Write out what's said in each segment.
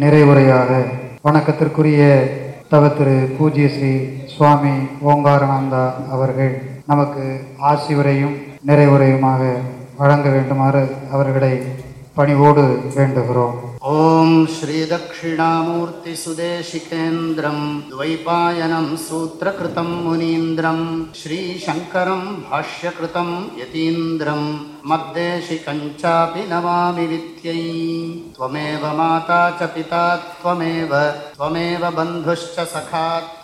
நிறைவுரையாக வணக்கத்திற்குரிய தவ திரு பூஜ்ய ஸ்ரீ சுவாமி ஓங்காரானந்தா அவர்கள் நமக்கு ஆசி உரையும் நிறைவுரையுமாக வழங்க வேண்டுமாறு அவர்களை பணிவோடு வேண்டுகிறோம். ॐ श्रीदक्षिणामूर्तिसुदेशिकेन्द्रं द्वैपायनं सूत्रकृतं मुनीन्द्रं श्रीशङ्करं भाष्यकृतं यतीन्द्रं मद्देशिकञ्चापि नमामि विद्यै त्वमेव माता च पिता त्वमेव त्वमेव बन्धुश्च सखा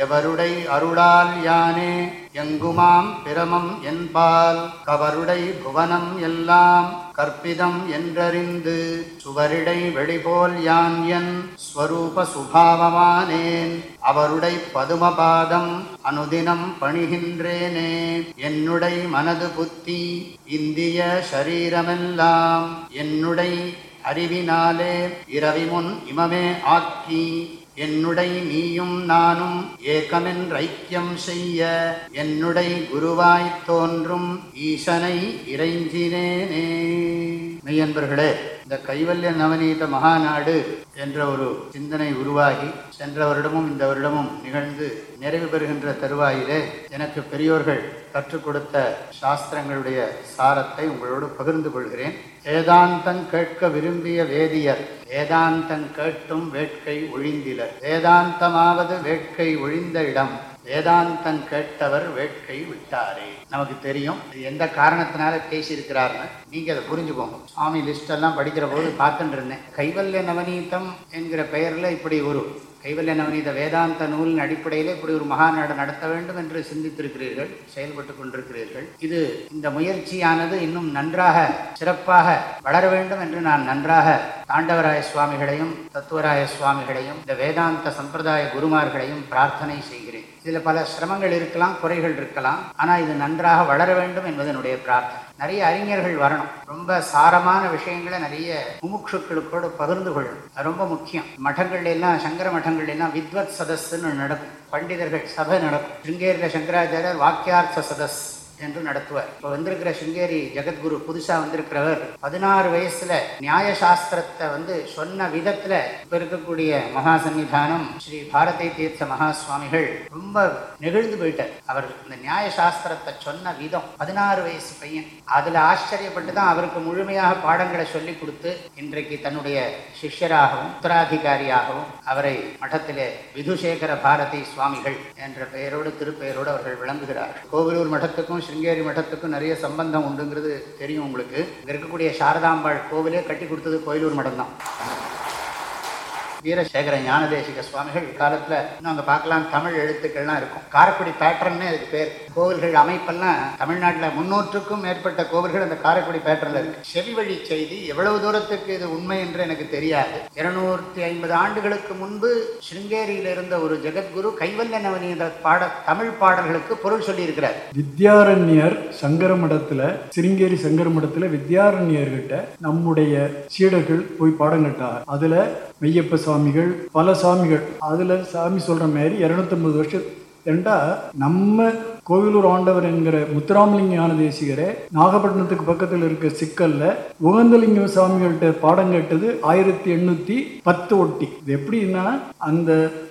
எவருடை அருளால் யானே? எங்குமாம் பிரமம் என்பால் கவருடை புவனம் எல்லாம் கற்பிதம் என்றறிந்து சுவரிடை வெளிபோல் யான் என் ஸ்வரூப சுபாவமானேன்? அவருடை பதுமபாதம் அனுதினம் பணிகின்றேனே. என்னுடை மனது புத்தி இந்திய ஷரீரமெல்லாம் என்னுடை அறிவினாலே இரவி முன் இமமே ஆக்கி என்னுடை நீயும் நானும் ஏகமென்றைக்கியம் செய்ய என்னுடை குருவாய்த் தோன்றும் ஈசனை இறைஞ்சினேனே. மெய்யன்பர்களே இந்த கைவல்ய நவநீத மகாநாடு என்ற ஒரு சிந்தனை உருவாகி சென்ற வருடமும் இந்த வருடமும் நிகழ்ந்து நிறைவு பெறுகின்ற தருவாயிலே எனக்கு பெரியோர்கள் கற்றுக் கொடுத்த சாஸ்திரங்களுடைய சாரத்தை உங்களோடு பகிர்ந்து கொள்கிறேன். வேதாந்தம் கேட்க விரும்பிய வேதியர் வேதாந்தம் கேட்டும் வேட்கை ஒழிந்திலர். வேதாந்தமாவது வேட்கை ஒழிந்த இடம். வேதாந்தம் கேட்டவர் வேட்கை விட்டாரே. நமக்கு தெரியும் இது எந்த காரணத்தினால பேசியிருக்கிறார்னு. நீங்க அதை புரிஞ்சுக்கோங்க. சுவாமி லிஸ்ட் எல்லாம் படிக்கிற போது பார்த்துட்டு இருந்தேன். கைவல்ய நவநீதம் என்கிற பெயர்ல இப்படி ஒரு கைவல்ய நவநீத வேதாந்த நூலின் அடிப்படையில் இப்படி ஒரு மகாநாடு நடத்த வேண்டும் என்று சிந்தித்திருக்கிறீர்கள் செயல்பட்டு கொண்டிருக்கிறீர்கள். இது இந்த முயற்சியானது இன்னும் நன்றாக சிறப்பாக வளர வேண்டும் என்று நான் நன்றாக தாண்டவராய சுவாமிகளையும் தத்துவராய சுவாமிகளையும் இந்த வேதாந்த சம்பிரதாய குருமார்களையும் பிரார்த்தனை செய்கிறேன். இதில் பல சிரமங்கள் இருக்கலாம் குறைகள் இருக்கலாம். ஆனால் இது நன்றாக வளர வேண்டும் என்பது என்னுடைய பிரார்த்தனை. நிறைய அறிஞர்கள் வரணும். ரொம்ப சாரமான விஷயங்களை நிறைய முமுட்சுக்களுக்கோடு பகிர்ந்து கொள்ளணும். அது ரொம்ப முக்கியம். மடங்கள்ல எல்லாம் சங்கர மடங்கள்ல எல்லாம் வித்வத் சதஸ்ன்னு நடக்கும். பண்டிதர்கள் சபை நடக்கும். சிங்கேரியில் சங்கராச்சாரியர் வாக்கியார்த்த சதஸ். என்று நடத்துவார். இப்போ வந்திருக்கிற சிங்கேரி ஜெகத்குரு புதுசாக வந்திருக்கிறவர் பதினாறு வயசுல நியாய சாஸ்திரத்தை வந்து சொன்ன விதத்துல இப்போ இருக்கக்கூடிய மகா சன்னிதானம் ஸ்ரீ பாரதி தீர்த்த மகா சுவாமிகள் ரொம்ப நெகிழ்ந்து போயிட்டார். அவர் இந்த நியாய சாஸ்திரத்தை சொன்ன விதம் பதினாறு வயசு பையன். அதுல ஆச்சரியப்பட்டு தான் அவருக்கு முழுமையாக பாடங்களை சொல்லி கொடுத்து இன்றைக்கு தன்னுடைய சிஷ்யராகவும் உத்தராதிகாரியாகவும் அவரை மഠத்திலே விதுசேகர பாரதி சுவாமிகள் என்ற பெயரோடு திருப்பெயரோடு அவர்கள் விளங்குகிறார்கள். கோவிலூர் மடத்துக்கும் சிருங்கேரி மட்டத்துக்கும் நிறைய சம்பந்தம் உண்டுங்கிறது தெரியும் உங்களுக்கு. இங்கே இருக்கக்கூடிய சாரதாம்பாள் கோவிலே கட்டி கொடுத்தது கோயிலூர் மடம் தான் வீரசேகர ஞானதேசிக சுவாமிகள் காலத்தில் இன்னும் அங்கே பார்க்கலாம். தமிழ் எழுத்துக்கள்லாம் இருக்கும். காரைக்குடி பேட்டர்ன்னு அதுக்கு பேர். கோவில்கள் அமைப்பெல்லாம் தமிழ்நாட்டில் முன்னூற்றுக்கும் மேற்பட்ட கோவில்கள் அந்த காரைக்குடி பேட்டரில் இருக்கு. செவி வழி செய்தி எவ்வளவு தூரத்துக்கு இது உண்மை என்று எனக்கு தெரியாது. இருநூற்றி ஐம்பது ஆண்டுகளுக்கு முன்பு சிருங்கேரியில் இருந்த ஒரு ஜெகத்குரு கைவல்ய என்ற பாட தமிழ் பாடல்களுக்கு பொருள் சொல்லியிருக்கிறார். வித்யாரண்யர் சங்கரமடத்தில் சிருங்கேரி சங்கரமடத்தில் வித்யாரண்யர்கிட்ட நம்முடைய சீடர்கள் போய் பாடம் கேட்டார். அதில் மெய்யப்ப சாமிகள் பல சாமிகள் அதில் சாமி சொல்கிற மாதிரி இரநூத்தம்பது வருஷம் ஏண்டா நம்ம கோவிலூர் ஆண்டவர் என்கிற முத்துராமலிங்க ஞான தேசிகரை நாகப்பட்டினத்துக்கு பக்கத்தில் இருக்க சிக்கல்ல உகந்தலிங்க சுவாமிகள்கிட்ட பாடம் கேட்டது ஆயிரத்தி எண்ணூத்தி பத்து ஒட்டி. இது எப்படின்னா அந்த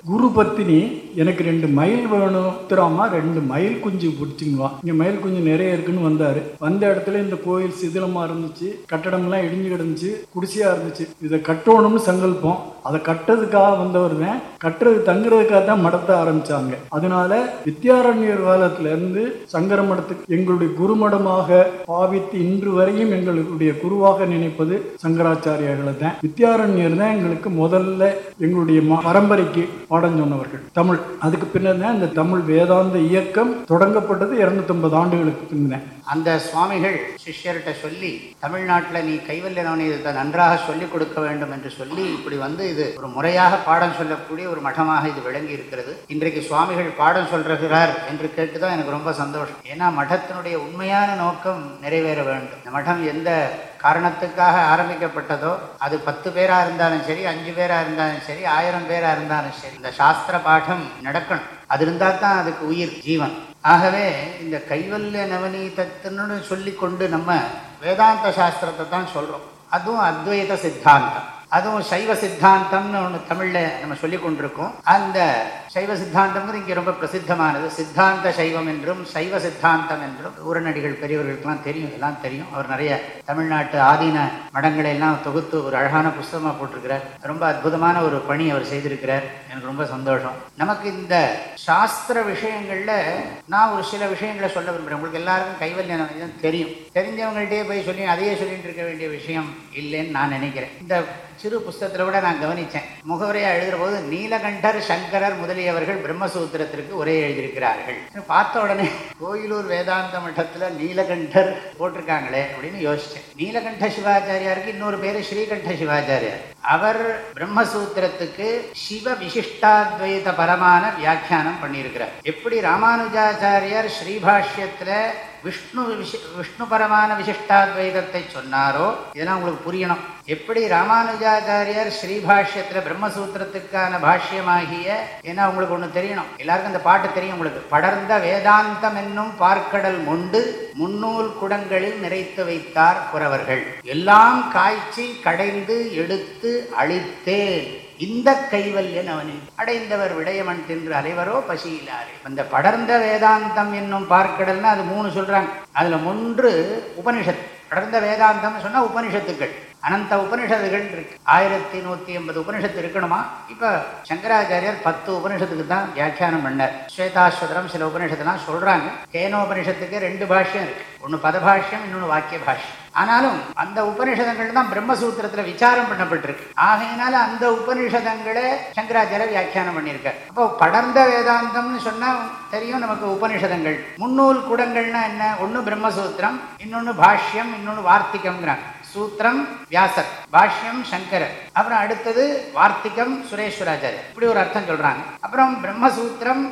குரு பத்தினி எனக்கு ரெண்டு மயில் வேணும் முத்துராமா ரெண்டு மயில் குஞ்சு பிடிச்சிங்களா இங்க மயில் குஞ்சு நிறைய இருக்குன்னு வந்தாரு. வந்த இடத்துல இந்த கோயில் சிதிலமா இருந்துச்சு கட்டடம்லாம் இடிஞ்சு கிடந்துச்சு குடிசையா இருந்துச்சு. இதை கட்டணும்னு சங்கல்பம். அதை கட்டுறதுக்காக வந்தவர் தான் கட்டுறது தங்குறதுக்காக தான் மடத்த ஆரம்பிச்சாங்க. அதனால வித்யாரண்யர் காலத்துல மடத்திலிருந்து சங்கர மடத்துக்கு எங்களுடைய குருமடமாக பாவித்து இன்று வரையும் எங்களுடைய குருவாக நினைப்பது சங்கராச்சாரியார்களை தான் வித்யாரண்யர் தான் எங்களுக்கு முதல்ல எங்களுடைய ம- பரம்பரைக்கு பாடம் சொன்னவர்கள். தமிழ். அதுக்கு பின்னர் தான் இந்த தமிழ் வேதாந்த இயக்கம் தொடங்கப்பட்டது இரநூத்தம்பது ஆண்டுகளுக்கு பின்ன அந்த சுவாமிகள் சிஷ்யர்கிட்ட சொல்லி தமிழ்நாட்டில் நீ கைவல்ய இதை நன்றாக சொல்லிக் கொடுக்க வேண்டும் என்று சொல்லி இப்படி வந்து இது ஒரு முறையாக பாடம் சொல்லக்கூடிய ஒரு மடமாக இது விளங்கி இருக்கிறது. இன்றைக்கு சுவாமிகள் பாடம் சொல்கிறார் என்று கேட்டு தான் எனக்கு ரொம்ப சந்தோஷம். ஏன்னா மடத்தினுடைய உண்மையான நோக்கம் நிறைவேற வேண்டும். இந்த மடம் எந்த காரணத்துக்காக ஆரம்பிக்கப்பட்டதோ அது பத்து பேராக இருந்தாலும் சரி அஞ்சு பேராக இருந்தாலும் சரி ஆயிரம் பேராக இருந்தாலும் சரி இந்த சாஸ்திர பாடம் நடக்கணும். அது இருந்தால் தான் அதுக்கு உயிர் ஜீவன். ஆகவே இந்த கைவல்ய நவநீதத்தின்னு சொல்லி கொண்டு நம்ம வேதாந்த சாஸ்திரத்தை தான் சொல்கிறோம் அதுவும் அத்வைத சித்தாந்தம். அதுவும் சைவ சித்தாந்தம்னு ஒன்று தமிழில் நம்ம சொல்லி கொண்டிருக்கோம். அந்த சைவ சித்தாந்தம்ங்கிறது இங்கே ரொம்ப பிரசித்தமானது. சித்தாந்த சைவம் என்றும் சைவ சித்தாந்தம் என்றும் ஊரநடிகள் பெரியவர்களுக்கெல்லாம் தெரியும். இதெல்லாம் தெரியும். அவர் நிறைய தமிழ்நாட்டு ஆதீன மடங்களை எல்லாம் தொகுத்து ஒரு அழகான புஸ்தகமாக போட்டிருக்கிறார். ரொம்ப அற்புதமான ஒரு பணி அவர் செய்திருக்கிறார். எனக்கு ரொம்ப சந்தோஷம். நமக்கு இந்த சாஸ்திர விஷயங்களில் நான் ஒரு சில விஷயங்களை சொல்ல விரும்புகிறேன் உங்களுக்கு எல்லாருக்கும் கைவல்யம் தெரியும். தெரிஞ்சவங்கள்ட்டே போய் சொல்லி அதையே சொல்லிட்டு இருக்க வேண்டிய விஷயம் இல்லைன்னு நான் நினைக்கிறேன். இந்த சிறு புஸ்தத்தில் கூட நான் கவனித்தேன் முகவரையாக எழுதுகிற போது நீலகண்டர் சங்கரர் முதலியவர்கள் பிரம்மசூத்திரத்திற்கு உரை எழுதியிருக்கிறார்கள். பார்த்த உடனே கோயிலூர் வேதாந்த மட்டத்தில் நீலகண்டர் போட்டிருக்காங்களே அப்படின்னு யோசித்தேன் நீலகண்ட சிவாச்சாரியாருக்கு இன்னொரு பேர் ஸ்ரீகண்ட சிவாச்சாரியார். அவர் பிரம்மசூத்திரத்துக்கு சிவ விசிஷ்டாத்வைத பரமான வியாக்கியானம் பண்ணியிருக்கிறார். எப்படி ராமானுஜாச்சாரியார் ஸ்ரீபாஷ்யத்தில் விஷ்ணு விஷ விஷ்ணு பரமான விசிஷ்டாத்வைதத்தை சொன்னாரோ? இதெல்லாம் உங்களுக்கு புரியணும். எப்படி ராமானுஜாச்சாரியார் ஸ்ரீபாஷ்யத்தில் பிரம்மசூத்திரத்துக்கான பாஷ்யமாகிய ஏன்னா உங்களுக்கு ஒன்று தெரியணும். எல்லாருக்கும் இந்த பாட்டு தெரியும் உங்களுக்கு. படர்ந்த வேதாந்தம் என்னும் பார்க்கடல் முண்டு முன்னூல் குடங்களில் நிறைத்து வைத்தார் புறவர்கள். எல்லாம் காய்ச்சி கடைந்து எடுத்து அழித்தேன். இந்த கைவல்யன் அவனில் அடைந்தவர் விடயமன் தின்று அலைவரோ பசியிலாரே. அந்த படர்ந்த வேதாந்தம் என்னும் பார்க்கடல்னா அது மூணு சொல்றாங்க. அதுல ஒன்று உபனிஷத். படர்ந்த வேதாந்தம்னு சொன்னா உபனிஷத்துக்கள். அனந்த உபனிஷத்துகள் இருக்கு. ஆயிரத்தி நூத்தி எண்பது உபனிஷத்து இருக்கணுமா? இப்ப சங்கராச்சாரியர் பத்து உபனிஷத்துக்கு தான் வியாக்கியானம் பண்ணார். ஸ்வேதாஸ்வதரம் சில உபனிஷத்துலாம் சொல்றாங்க. கேனோபனிஷத்துக்கு ரெண்டு பாஷ்யம் இருக்கு. ஒன்னு பதபாஷ்யம் இன்னொன்னு வாக்கிய பாஷ்யம் ஆனாலும் அந்த உபனிஷதங்கள் தான் பிரம்மசூத்திரத்துல விசாரம் பண்ணப்பட்டிருக்கு. ஆகையினால அந்த உபனிஷதங்களை சங்கராச்சாரிய வியாக்கியானம் பண்ணியிருக்கார். அப்போ படர்ந்த வேதாந்தம்னு சொன்னா தெரியும் நமக்கு உபனிஷதங்கள் முன்னூல் குடங்கள்னா என்ன? ஒன்னு பிரம்மசூத்திரம் இன்னொன்னு பாஷ்யம் இன்னொன்னு வார்த்திகம்ங்கிறாங்க. சூத்திரம் வியாசர் பாஷ்யம் சங்கரர். அப்புறம் அடுத்தது வார்த்திகம் சுரேஸ்வராச்சாரியர். இப்படி ஒரு அர்த்தம் சொல்றாங்க. அப்புறம் பிரம்மசூத்திரம்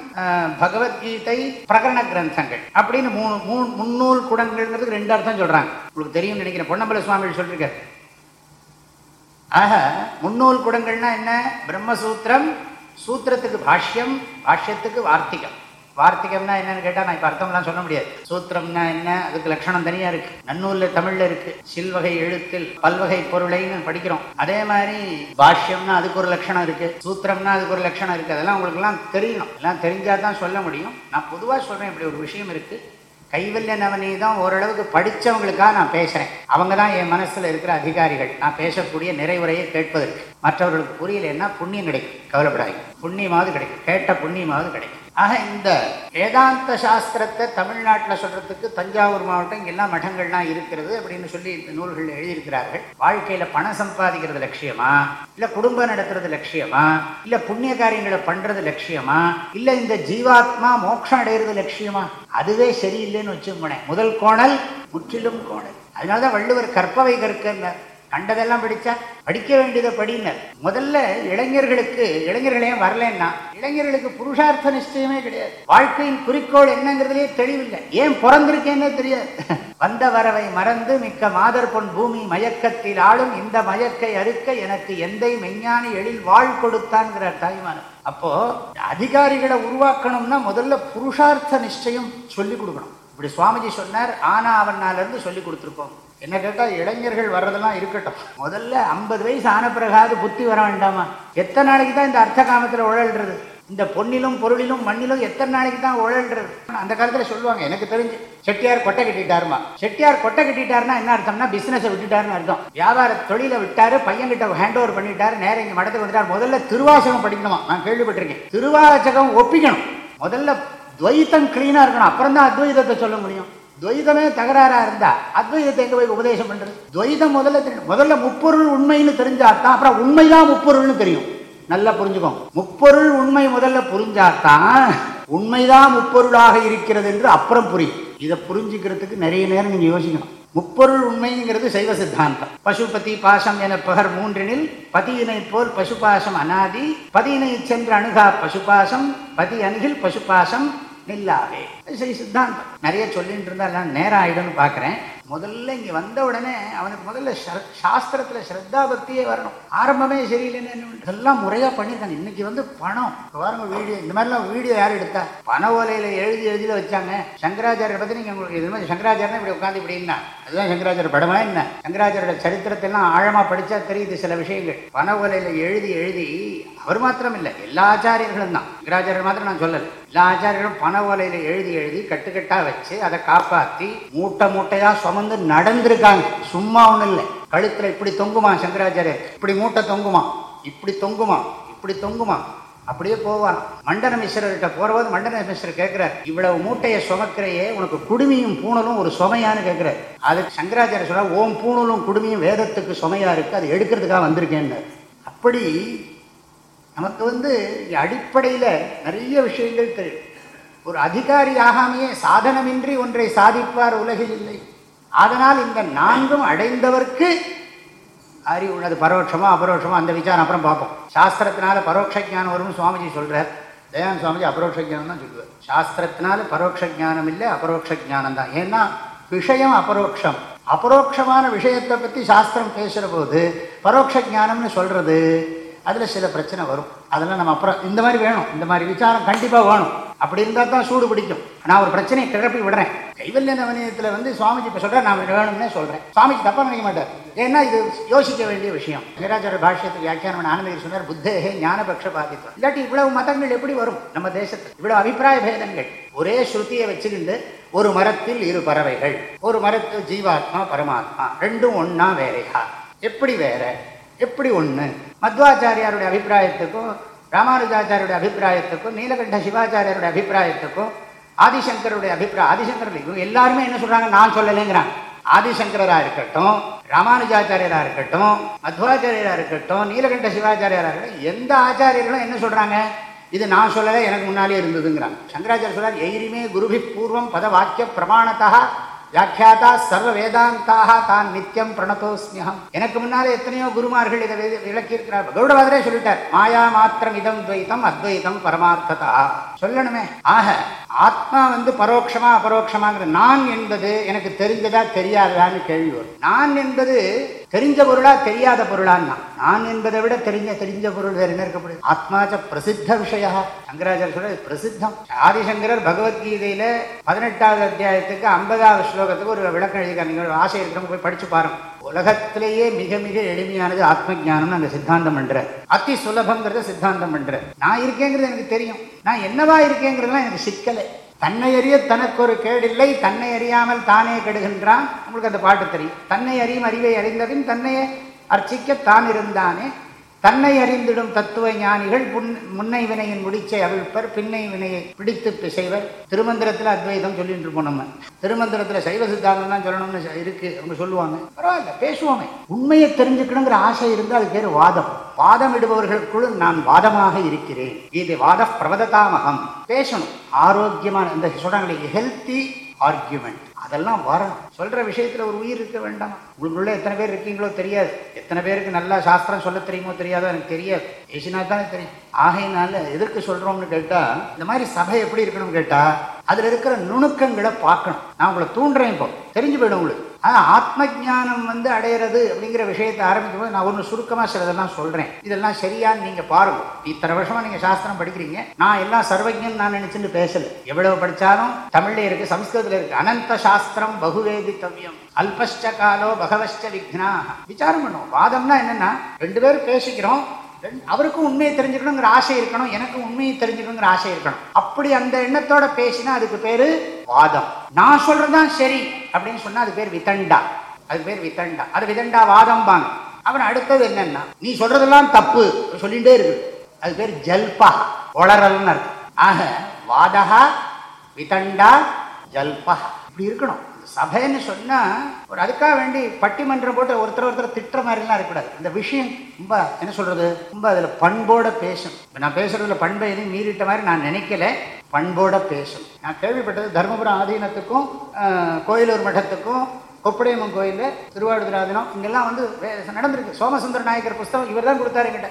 பகவத்கீதை பிரகரண கிரந்தங்கள் அப்படின்னு மூணு மூணு முன்னூல் குடங்கள்ங்கிறதுக்கு ரெண்டு அர்த்தம் சொல்றாங்க. உங்களுக்கு தெரியும் நினைக்கிறேன். பொன்னம்பல சுவாமி சொல்லியிருக்காரு ஆக முன்னூல் குடங்கள்னா என்ன? பிரம்மசூத்திரம் சூத்திரத்துக்கு பாஷ்யம் பாஷ்யத்துக்கு வார்த்திகம். வார்த்திகம்னா என்னன்னு கேட்டா நான் இப்ப அர்த்தம்லாம் சொல்ல முடியாது. சூத்திரம்னா என்ன? அதுக்கு லட்சணம் தனியா இருக்கு. நன்னூல்ல தமிழ்ல இருக்கு. சில்வகை எழுத்தில் பல்வகை பொருளைன்னு படிக்கிறோம். அதே மாதிரி பாஷ்யம்னா அதுக்கு ஒரு லட்சணம் இருக்கு. சூத்திரம்னா அதுக்கு ஒரு லட்சணம் இருக்கு. அதெல்லாம் உங்களுக்கு எல்லாம் தெரியணும். எல்லாம் தெரிஞ்சால் தான் சொல்ல முடியும். நான் பொதுவா சொல்றேன் இப்படி ஒரு விஷயம் இருக்கு. கைவல்ய தான் ஓரளவுக்கு படிச்சவங்களுக்காக நான் பேசுகிறேன் அவங்க தான் என் மனசில் இருக்கிற அதிகாரிகள். நான் பேசக்கூடிய நிறைவுரையை கேட்பதற்கு. மற்றவர்களுக்கு புரியலைன்னா புண்ணியம் கிடைக்கும். கவலைப்படாது புண்ணியமாவது கிடைக்கும். கேட்ட புண்ணியமாவது கிடைக்கும். ஆக இந்த வேதாந்த சாஸ்திரத்தை தமிழ்நாட்டில் சொல்றதுக்கு தஞ்சாவூர் மாவட்டம் எல்லாம் மடங்கள்லாம் இருக்கிறது அப்படின்னு சொல்லி இந்த நூல்கள் எழுதியிருக்கிறார்கள். வாழ்க்கையில பணம் சம்பாதிக்கிறது லட்சியமா? இல்ல குடும்பம் நடத்துறது லட்சியமா? இல்ல புண்ணிய காரியங்களை பண்றது லட்சியமா? இல்லை இந்த ஜீவாத்மா மோட்சம் அடைகிறது லட்சியமா? அதுவே சரியில்லைன்னு வச்சுக்கோனேன் முதல் கோணல் முற்றிலும் கோணல். அதனாலதான் வள்ளுவர் கற்பவை கற்க கண்டதெல்லாம் படிச்சா படிக்க வேண்டியதை படினர் முதல்ல இளைஞர்களுக்கு இளைஞர்களே வரலன்னா இளைஞர்களுக்கு புருஷார்த்த நிச்சயமே கிடையாது. வாழ்க்கையின் குறிக்கோள் என்னங்கிறதுலே தெளிவில்லை. ஏன் பிறந்திருக்கேன்னே தெரியாது. வந்த வரவை மறந்து மிக்க மாதர் பொன் பூமி மயக்கத்தில் ஆளும் இந்த மயக்கை அறுக்க எனக்கு எந்தை மெஞ்ஞானி எழில் வாழ் கொடுத்தான்கிறார் தாய்மானம் அப்போ அதிகாரிகளை உருவாக்கணும்னா முதல்ல புருஷார்த்த நிச்சயம் சொல்லிக் கொடுக்கணும். இப்படி சுவாமிஜி சொன்னார் ஆனா அவனால இருந்து சொல்லி கொடுத்துருக்கோம் என்ன கேட்டால் இளைஞர்கள் வர்றதெல்லாம் இருக்கட்டும். முதல்ல ஐம்பது வயசு ஆன பிறகாவது புத்தி வர வேண்டாமா? எத்தனை நாளைக்கு தான் இந்த அர்த்த காமத்தில் உழல்றது? இந்த பொன்னிலும் பொருளிலும் மண்ணிலும் எத்தனை நாளைக்கு தான் உழல்றது? அந்த காலத்தில் சொல்லுவாங்க எனக்கு தெரிஞ்சு செட்டியார் கொட்டை கட்டிட்டாருமா? செட்டியார் கொட்டை கட்டிட்டாருன்னா என்ன அர்த்தம்னா பிசினஸை விட்டுட்டாருன்னு அர்த்தம். வியாபார தொழிலை விட்டாரு பையன்கிட்ட ஹேண்ட் ஓவர் பண்ணிட்டாரு நேரம் இங்கே மடத்துக்கு வந்துட்டார். முதல்ல திருவாசகம் படிக்கணுமா? நான் கேள்விப்பட்டிருக்கேன். திருவாசகம் ஒப்பிக்கணும். முதல்ல துவைத்தம் கிளீனா இருக்கணும். அப்புறம் தான் அத்வைதத்தை சொல்ல முடியும். துவைதமே தகராறா இருந்தா அத்வைதத்தை எங்க போய் உபதேசம் பண்றது? துவைதம் முதல்ல தெரியும். முதல்ல முப்பொருள் உண்மைன்னு தெரிஞ்சாதான் அப்புறம் உண்மைதான் முப்பொருள்னு தெரியும். நல்லா புரிஞ்சுக்கோங்க முப்பொருள் உண்மை முதல்ல புரிஞ்சாதான் உண்மைதான் முப்பொருளாக இருக்கிறது என்று அப்புறம் புரியும். இதை புரிஞ்சுக்கிறதுக்கு நிறைய நேரம் நீங்க யோசிக்கணும். முப்பொருள் உண்மைங்கிறது சைவ சித்தாந்தம். பசுபதி பாசம் என பகர் மூன்றினில் பதியினை போல் பசுபாசம் அனாதி பதியினை சென்று அணுகா பசுபாசம் பதி அணுகில் பசுபாசம் நில்லாவே அது சரி சித்தாந்தம் நிறைய சொல்லிட்டு இருந்தா எல்லாம் நேரம் ஆயிடும்னு பார்க்குறேன் முதல்ல இங்கே வந்த உடனே அவனுக்கு முதல்ல சாஸ்திரத்தில் ஸ்ரத்தா பக்தியே வரணும். ஆரம்பமே சரியில்லைன்னு எல்லாம் இதெல்லாம் முறையாக பண்ணியிருக்காங்க இன்னைக்கு வந்து பணம். பாருங்க வீடியோ. இந்த மாதிரிலாம் வீடியோ யார் எடுத்தா? பண ஓலையில் எழுதி எழுதியில் வச்சாங்க. சங்கராச்சாரியரை பற்றி நீங்கள் உங்களுக்கு இது மாதிரி சங்கராச்சாரியனா இப்படி உட்காந்து இப்படின்னா அதுதான் சங்கராச்சாரிய படமா என்ன? சங்கராச்சாரியோட சரித்திரத்தை எல்லாம் படித்தா தெரியுது சில விஷயங்கள். பண ஓலையில் எழுதி எழுதி அவர் மாத்திரம் இல்லை எல்லா ஆச்சாரியர்களும் தான். சங்கராச்சாரியர் மாத்திரம் நான் சொல்லலை. எல்லா ஆச்சாரியர்களும் பண ஓலையில் எழுதி எழுதி கட்டுக்கட்டா வச்சு அதை காப்பாத்தி மூட்டை மூட்டையா சுமந்து நடந்திருக்காங்க. சும்மா ஒண்ணும் இல்லை. கழுத்துல இப்படி தொங்குமா சங்கராச்சாரியர்? இப்படி மூட்டை தொங்குமா? இப்படி தொங்குமா? இப்படி தொங்குமா? அப்படியே போவான் மண்டன மிஸ்ரர்கிட்ட போறபோது மண்டன மிஸ்ரர் கேட்கிறார் இவ்வளவு மூட்டையை சுமக்கிறையே உனக்கு குடுமியும் பூணலும் ஒரு சுமையான்னு கேட்கிறார் அதுக்கு சங்கராச்சாரிய சொன்னா ஓம் பூணலும் குடுமியும் வேதத்துக்கு சுமையா இருக்கு அதை எடுக்கிறதுக்காக வந்திருக்கேன்னு அப்படி நமக்கு வந்து அடிப்படையில் நிறைய விஷயங்கள் தெரியும். ஒரு அதிகாரி ஆகாமையே சாதனமின்றி ஒன்றை சாதிப்பார் உலகில் இல்லை. அதனால் இந்த நான்கும் அடைந்தவர்க்கு அறிவு உள்ளது பரோட்சமோ அபரோட்சமோ அந்த விசாரம். அப்புறம் பார்ப்போம். சாஸ்திரத்தினால பரோட்ச ஞானம் வரும்னு சுவாமிஜி சொல்றார். தயானந்த சுவாமிஜி அபரோட்ச ஞானம் தான் சொல்லுவார். சாஸ்திரத்தினால பரோட்ச ஞானம் இல்லை அபரோக்ஷ ஞானம் தான். ஏன்னா விஷயம் அபரோக்ஷம் அபரோக்ஷமான விஷயத்தை பற்றி சாஸ்திரம் பேசுகிற போது பரோட்ச ஞானம்னு சொல்றது அதில் சில பிரச்சனை வரும். அதெல்லாம் நம்ம அப்புறம் இந்த மாதிரி வேணும். இந்த மாதிரி விசாரம் கண்டிப்பாக வேணும். அப்படி இருந்தால் தான் சூடு பிடிக்கும். நான் ஒரு பிரச்சனையை கிளப்பி விடுறேன். கைவல்ய நவனியத்தில் வந்து சுவாமிஜி இப்போ சொல்கிறேன் நான் வேணும்னே சொல்கிறேன் சுவாமிஜி தப்பாக நினைக்க மாட்டார். ஏன்னா இது யோசிக்க வேண்டிய விஷயம். வீராச்சார பாஷ்யத்துக்கு வியாக்கியானம் ஆனந்தகிரி சொன்னார் புத்தேகே ஞானபக்ஷபாதித்வம். இல்லாட்டி இவ்வளவு மதங்கள் எப்படி வரும் நம்ம தேசத்தில்? இவ்வளவு அபிப்பிராய பேதங்கள். ஒரே ஸ்ருதியை வச்சுக்கிண்டு ஒரு மரத்தில் இரு பறவைகள் ஒரு மரத்தில் ஜீவாத்மா பரமாத்மா ரெண்டும் ஒன்றா வேறையா? எப்படி வேற? எப்படி ஒண்ணு? மத்வாச்சாரியாருடைய அபிப்பிராயத்துக்கும் ராமானுஜாச்சாரியுடைய அபிப்பிராயத்துக்கும் நீலகண்ட சிவாச்சாரியருடைய அபிப்பிராயத்துக்கும் ஆதிசங்கருடைய அபிப்பிராயம் ஆதிசங்கர் இவங்க எல்லாருமே என்ன சொல்றாங்க நான் சொல்லலைங்கிறாங்க. ஆதிசங்கரரா இருக்கட்டும் ராமானுஜாச்சாரியரா இருக்கட்டும் மத்வாச்சாரியரா இருக்கட்டும் நீலகண்ட சிவாச்சாரியரா இருக்கட்டும் எந்த ஆச்சாரியர்களும் என்ன சொல்றாங்க? இது நான் சொல்லலை எனக்கு முன்னாலே இருந்ததுங்கிறாங்க. சங்கராச்சாரிய சொல்றார் எயிரிமே குருபி பூர்வம் பத வாக்கிய பிரமாணத்தா வியாக்கியாதா சர்வ வேதாந்தாக தான் நித்தியம் பிரணதோஸ்மியம் எனக்கு முன்னாலே எத்தனையோ குருமார்கள் இதை விளக்கியிருக்கிறார் கௌடபாதரே சொல்லிட்டார் மாயா மாத்திரம் இதம் துவைத்தம் அத்வைதம் பரமார்த்ததா. சொல்லணுமே. ஆக ஆத்மா வந்து பரோட்சமா அபரோக்ஷமாங்கிற நான் என்பது எனக்கு தெரிஞ்சதா தெரியாததான்னு கேள்வி வரும். நான் என்பது தெரிஞ்ச பொருளா தெரியாத பொருளான்னா நான் என்பதை விட தெரிஞ்ச தெரிஞ்ச பொருள் வேறு என்ன இருக்கப்படுது ஆத்மாச்ச பிரசித்த விஷயா. சங்கராச்சாரிய சொல்ற பிரசித்தம். ஆதிசங்கரர் பகவத்கீதையில பதினெட்டாவது அத்தியாயத்துக்கு ஐம்பதாவது ஸ்லோகத்துக்கு ஒரு விளக்கம் எழுதியிருக்காங்க நீங்கள் ஆசை இருக்கிறவங்க போய் படிச்சு பாருங்க. உலகத்திலேயே மிக மிக எளிமையானது ஆத்ம ஞானம்னு அந்த சித்தாந்தம் பண்ற. அத்தி சுலபங்கிறத சித்தாந்தம் பண்ற. நான் இருக்கேங்கிறது எனக்கு தெரியும். நான் என்னவா இருக்கேங்கிறதுலாம் எனக்கு சிக்கலை. தன்னை அறிய தனக்கு ஒரு கேடில்லை தன்னை அறியாமல் தானே கெடுகின்றான். உங்களுக்கு அந்த பாட்டு தெரியும். தன்னை அறியும் அறிவை அறிந்ததும் தன்னையே அர்ச்சிக்க தான் இருந்தானே. தன்னை அறிந்திடும் தத்துவ ஞானிகள் புன்- முன்னை வினையின் முடிச்சை அவிழ்ப்பர் பின்னை வினையை பிடித்து பிசைவர். திருமந்திரத்தில் அத்வைதம் சொல்லிட்டு இருப்போம் நம்ம. திருமந்திரத்தில் சைவ சித்தாந்தம் தான் சொல்லணும்னு இருக்கு. அவங்க சொல்லுவாங்க. பரவாயில்ல பேசுவோமே. உண்மையை தெரிஞ்சுக்கணுங்கிற ஆசை இருந்தால் அது பேர் வாதம். வாதம் இடுபவர்களுக்குள் நான் வாதமாக இருக்கிறேன். இது வாத பிரபததாமகம் பேசணும். ஆரோக்கியமான இந்த சொல்றாங்களே ஹெல்த்தி ஆர்கியூமெண்ட் அதெல்லாம் வரணும். சொல்ற விஷயத்துல ஒரு உயிர் இருக்க வேண்டாம். உங்களுக்குள்ள எத்தனை பேர் இருக்கீங்களோ தெரியாது. எத்தனை பேருக்கு நல்லா சாஸ்திரம் சொல்ல தெரியுமோ தெரியாதோ எனக்கு தெரியாது. பேசினா தான் தெரியும். ஆகையினால எதற்கு சொல்றோம்னு கேட்டா இந்த மாதிரி சபை எப்படி இருக்கணும்னு கேட்டா அதுல இருக்கிற நுணுக்கங்களை பார்க்கணும். நான் உங்களை தூண்டுறேன் இப்போ. தெரிஞ்சு போயிடும் உங்களுக்கு. ஆனால் ஆத்ம ஞானம் வந்து அடையிறது அப்படிங்கிற விஷயத்தை ஆரம்பிக்கும் போது நான் ஒன்று சுருக்கமாக சிலதெல்லாம் சொல்கிறேன் இதெல்லாம் சரியான்னு நீங்கள் பாருங்க. இத்தனை வருஷமாக நீங்கள் சாஸ்திரம் படிக்கிறீங்க. நான் எல்லாம் சர்வஜன் நான் நினச்சின்னு பேசலை. எவ்வளவு படித்தாலும் தமிழ்லேயே இருக்குது சம்ஸ்கிருதத்தில் இருக்குது அனந்த சாஸ்திரம் பகுவேதித்தவியம். அல்பஷ்ட காலோ பகவஷ்ட விக்னா விசாரம் பண்ணுவோம். வாதம்னா என்னென்னா ரெண்டு பேரும் பேசிக்கிறோம். அவருக்கும் உண்மையை தெரிஞ்சுக்கணுங்கிற ஆசை இருக்கணும் எனக்கும் உண்மையை தெரிஞ்சுக்கணுங்கிற ஆசை இருக்கணும். அப்படி அந்த எண்ணத்தோட பேசினா அதுக்கு பேரு வாதம். நான் சொல்றதுதான் சரி அப்படின்னு சொன்னா அது பேர் விதண்டா. அது பேர் விதண்டா. அது விதண்டா வாதம் பாங்க அப்புறம் அடுத்தது என்னன்னா நீ சொல்றதெல்லாம் தப்பு சொல்லிட்டே இருக்கு. அது பேர் ஜல்பா வளரல்னு இருக்கு ஆக வாதகா விதண்டா ஜல்பா. இப்படி இருக்கணும். சபைன்னு சொன்னால் ஒரு அதுக்காக வேண்டி பட்டிமன்றம் போட்டு ஒருத்தர் ஒருத்தர் திட்டுற மாதிரிலாம் இருக்கக்கூடாது. இந்த விஷயம் ரொம்ப என்ன சொல்கிறது ரொம்ப அதில் பண்போட பேசும். இப்போ நான் பேசுகிறதுல பண்பை எதுவும் மீறிட்ட மாதிரி நான் நினைக்கல. பண்போட பேசும். நான் கேள்விப்பட்டது தர்மபுரம் ஆதீனத்துக்கும் கோயிலூர் மட்டத்துக்கும் கொப்படையம்மன் கோயிலில் திருவாடுதுராதனம் இங்கெல்லாம் வந்து நடந்திருக்கு. சோமசுந்தர நாயக்கர் புஸ்தகம் இவர் தான் கொடுத்தாரு எங்கிட்ட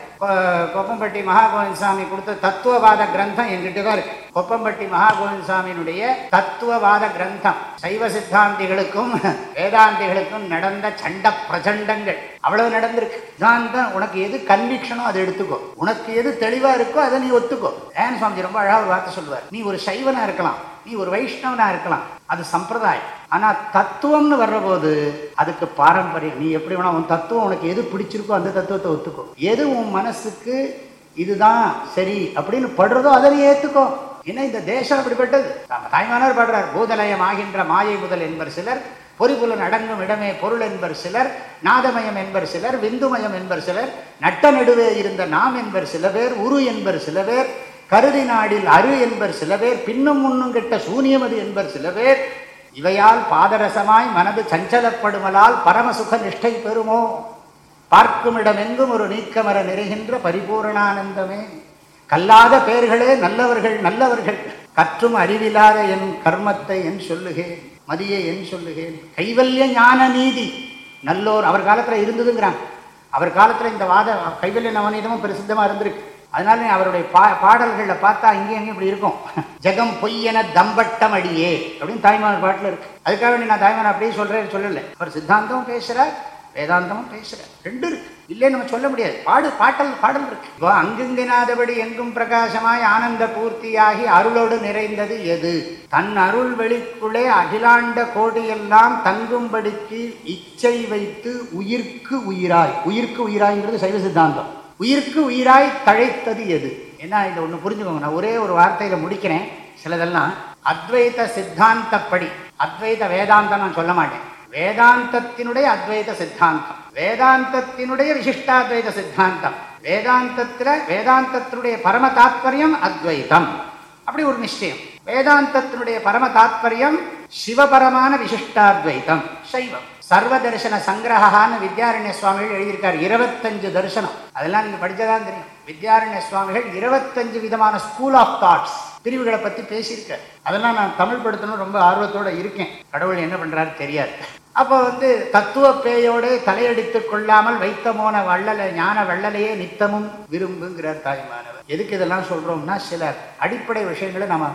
கொப்பம்பட்டி மகாகோவிந்த் சாமி கொடுத்த தத்துவவாத கிரந்தம் எங்கிட்ட தான் இருக்கு. கொப்பம்பட்டி மகாகோவிந்த் சாமியினுடைய தத்துவவாத கிரந்தம். சைவ சித்தாந்திகளுக்கும் வேதாந்திகளுக்கும் நடந்த சண்ட பிரச்சண்டங்கள் அவ்வளவு நடந்திருக்கு. நான் தான் உனக்கு எது கன்விக்ஷனோ அதை எடுத்துக்கோ. உனக்கு எது தெளிவா இருக்கோ அதை நீ ஒத்துக்கோ. ஏன் சுவாமி ரொம்ப அழகாக ஒரு வார்த்தை சொல்லுவார். நீ ஒரு சைவனா இருக்கலாம். நீ ஒரு வைஷ்ணவனா இருக்கலாம். அது சம்பிரதாயம். ஆனா தத்துவம்னு வர்றபோது அதுக்கு பாரம்பரியம். நீ எப்படி வேணா உன் தத்துவம் உனக்கு எது பிடிச்சிருக்கோ அந்த தத்துவத்தை ஒத்துக்கோ. எது உன் மனசுக்கு இதுதான் சரி அப்படின்னு படுறதோ அதை நீ ஏத்துக்கோ. ஏன்னா இந்த தேசம் அப்படிப்பட்டது? நம்ம தாய்மானார் பாடுறார் பூதலயம் ஆகின்ற மாயை முதல் என்பர் சிலர் பொறிபுலன் அடங்கும் இடமே பொருள் என்பர் சிலர் நாதமயம் என்பர் சிலர் விந்துமயம் என்பர் சிலர் நட்ட நடுவே இருந்த நாம் என்பர் சில பேர் உரு என்பர் சில பேர் கருதி நாடில் அரு என்பர் சில பேர் பின்னும் முன்னும் கெட்ட சூனியமது என்பர் சில பேர் இவையால் பாதரசமாய் மனது சஞ்சலப்படுமலால் பரமசுக நிஷ்டை பெறுமோ? பார்க்கும் இடமெங்கும் ஒரு நீக்கமர நிறைகின்ற பரிபூரணானந்தமே கல்லாத பேர்களே நல்லவர்கள் நல்லவர்கள் கற்றும் அறிவில்லாத என் கர்மத்தை என் சொல்லுகேன். மதியை என் சொல்லுகேன். கைவல்ய ஞான நீதி. நல்லோர் அவர் காலத்தில் இருந்ததுங்கிறாங்க. அவர் காலத்தில் இந்த வாத கைவல்ய நவநீதமும் பிரசித்தமாக இருந்திருக்கு. அதனால அவருடைய பா பாடல்களில் பார்த்தா இங்கேயும் அங்கேயும் இப்படி இருக்கும். ஜெகம் பொய்யென தம்பட்டம் அடியே அப்படின்னு தாய்மார் பாட்டில் இருக்கு. அதுக்காக வேண்டி நான் தாய்மார் அப்படியே சொல்கிறேன்னு சொல்லலை. அவர் சித்தாந்தம் பேசுகிறார் வேதாந்தமும் பேசுகிறேன் ரெண்டு இருக்கு. இல்லைன்னு நம்ம சொல்ல முடியாது. பாடு பாட்டல் பாடல் இருக்கு. இப்போ அங்குங்கினாதபடி எங்கும் பிரகாசமாய் ஆனந்த பூர்த்தியாகி அருளோடு நிறைந்தது எது? தன் அருள் வெளிக்குள்ளே அகிலாண்ட கோடியெல்லாம் தங்கும்படிக்கு இச்சை வைத்து உயிர்க்கு உயிராய். உயிர்க்கு உயிராய்ங்கிறது சைவ சித்தாந்தம். உயிர்க்கு உயிராய் தழைத்தது எது? என்ன இதை ஒன்று புரிஞ்சுக்கோங்க. நான் ஒரே ஒரு வார்த்தையில முடிக்கிறேன். சிலதெல்லாம் அத்வைத சித்தாந்தப்படி. அத்வைத வேதாந்தம் நான் சொல்ல மாட்டேன். வேதாந்தத்தினுடைய அத்வைத சித்தாந்தம். வேதாந்தத்தினுடைய விசிஷ்டாத்வைத சித்தாந்தம். வேதாந்தத்துல வேதாந்தத்தினுடைய பரம தாத்பரியம் அத்வைதம். அப்படி ஒரு நிச்சயம். வேதாந்தத்தினுடைய பரம தாத்பரியம் சிவபரமான விசிஷ்டாத்வைதம். சைவம். சர்வ தரிசன சங்கிரகான்னு வித்யாரண்ய சுவாமிகள் எழுதியிருக்கார். இருபத்தஞ்சு தரிசனம். அதெல்லாம் நீங்கள் படித்ததான் தெரியும். வித்யாரண்ய சுவாமிகள் இருபத்தஞ்சு விதமான ஸ்கூல் ஆஃப் தாட்ஸ் பிரிவுகளை பற்றி பேசியிருக்கார். அதெல்லாம் நான் தமிழ் படுத்தணும் ரொம்ப ஆர்வத்தோட இருக்கேன். கடவுள் என்ன பண்ணுறாரு தெரியாது. அப்போ வந்து தத்துவ பேயோடு தலையடித்து கொள்ளாமல் வைத்த மோன வள்ளல ஞான வள்ளலையே நித்தமும் விரும்புங்கிறார் தாய்மானவர் எதுக்கு இதெல்லாம் சொல்கிறோம்னா சில அடிப்படை விஷயங்களை நம்ம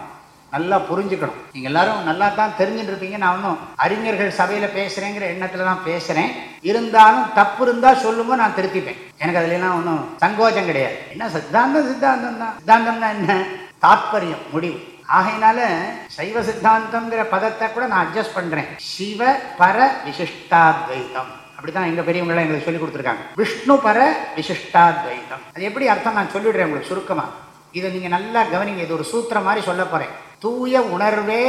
நல்லா புரிஞ்சுக்கணும். நீங்கள் எல்லாரும் நல்லா தான் தெரிஞ்சுட்டு இருப்பீங்க நான் ஒன்றும் அறிஞர்கள் சபையில் பேசுகிறேங்கிற எண்ணத்தில் தான் பேசுகிறேன் இருந்தாலும் தப்பு இருந்தால் சொல்லுங்க நான் திருத்திப்பேன். எனக்கு அதுலாம் ஒன்றும் சங்கோச்சம் கிடையாது. என்ன சித்தாந்தம் சித்தாந்தம் தான். சித்தாந்தம்னா என்ன? தாத்பரியம் முடிவு. ஆகையினால சைவ சித்தாந்தம்ங்கிற பதத்தை கூட நான் அட்ஜஸ்ட் பண்ணுறேன் சிவ பர விசிஷ்டாத்வைதம். அப்படிதான் எங்கள் பெரியவங்களாம் எங்களுக்கு சொல்லி கொடுத்துருக்காங்க. விஷ்ணு பர விசிஷ்டாத்வைதம். அது எப்படி அர்த்தம் நான் சொல்லிடுறேன் உங்களுக்கு சுருக்கமாக இதை நீங்கள் நல்லா கவனிங்க. இது ஒரு சூத்திரம் மாதிரி சொல்ல போகிறேன் தூய உணர்வே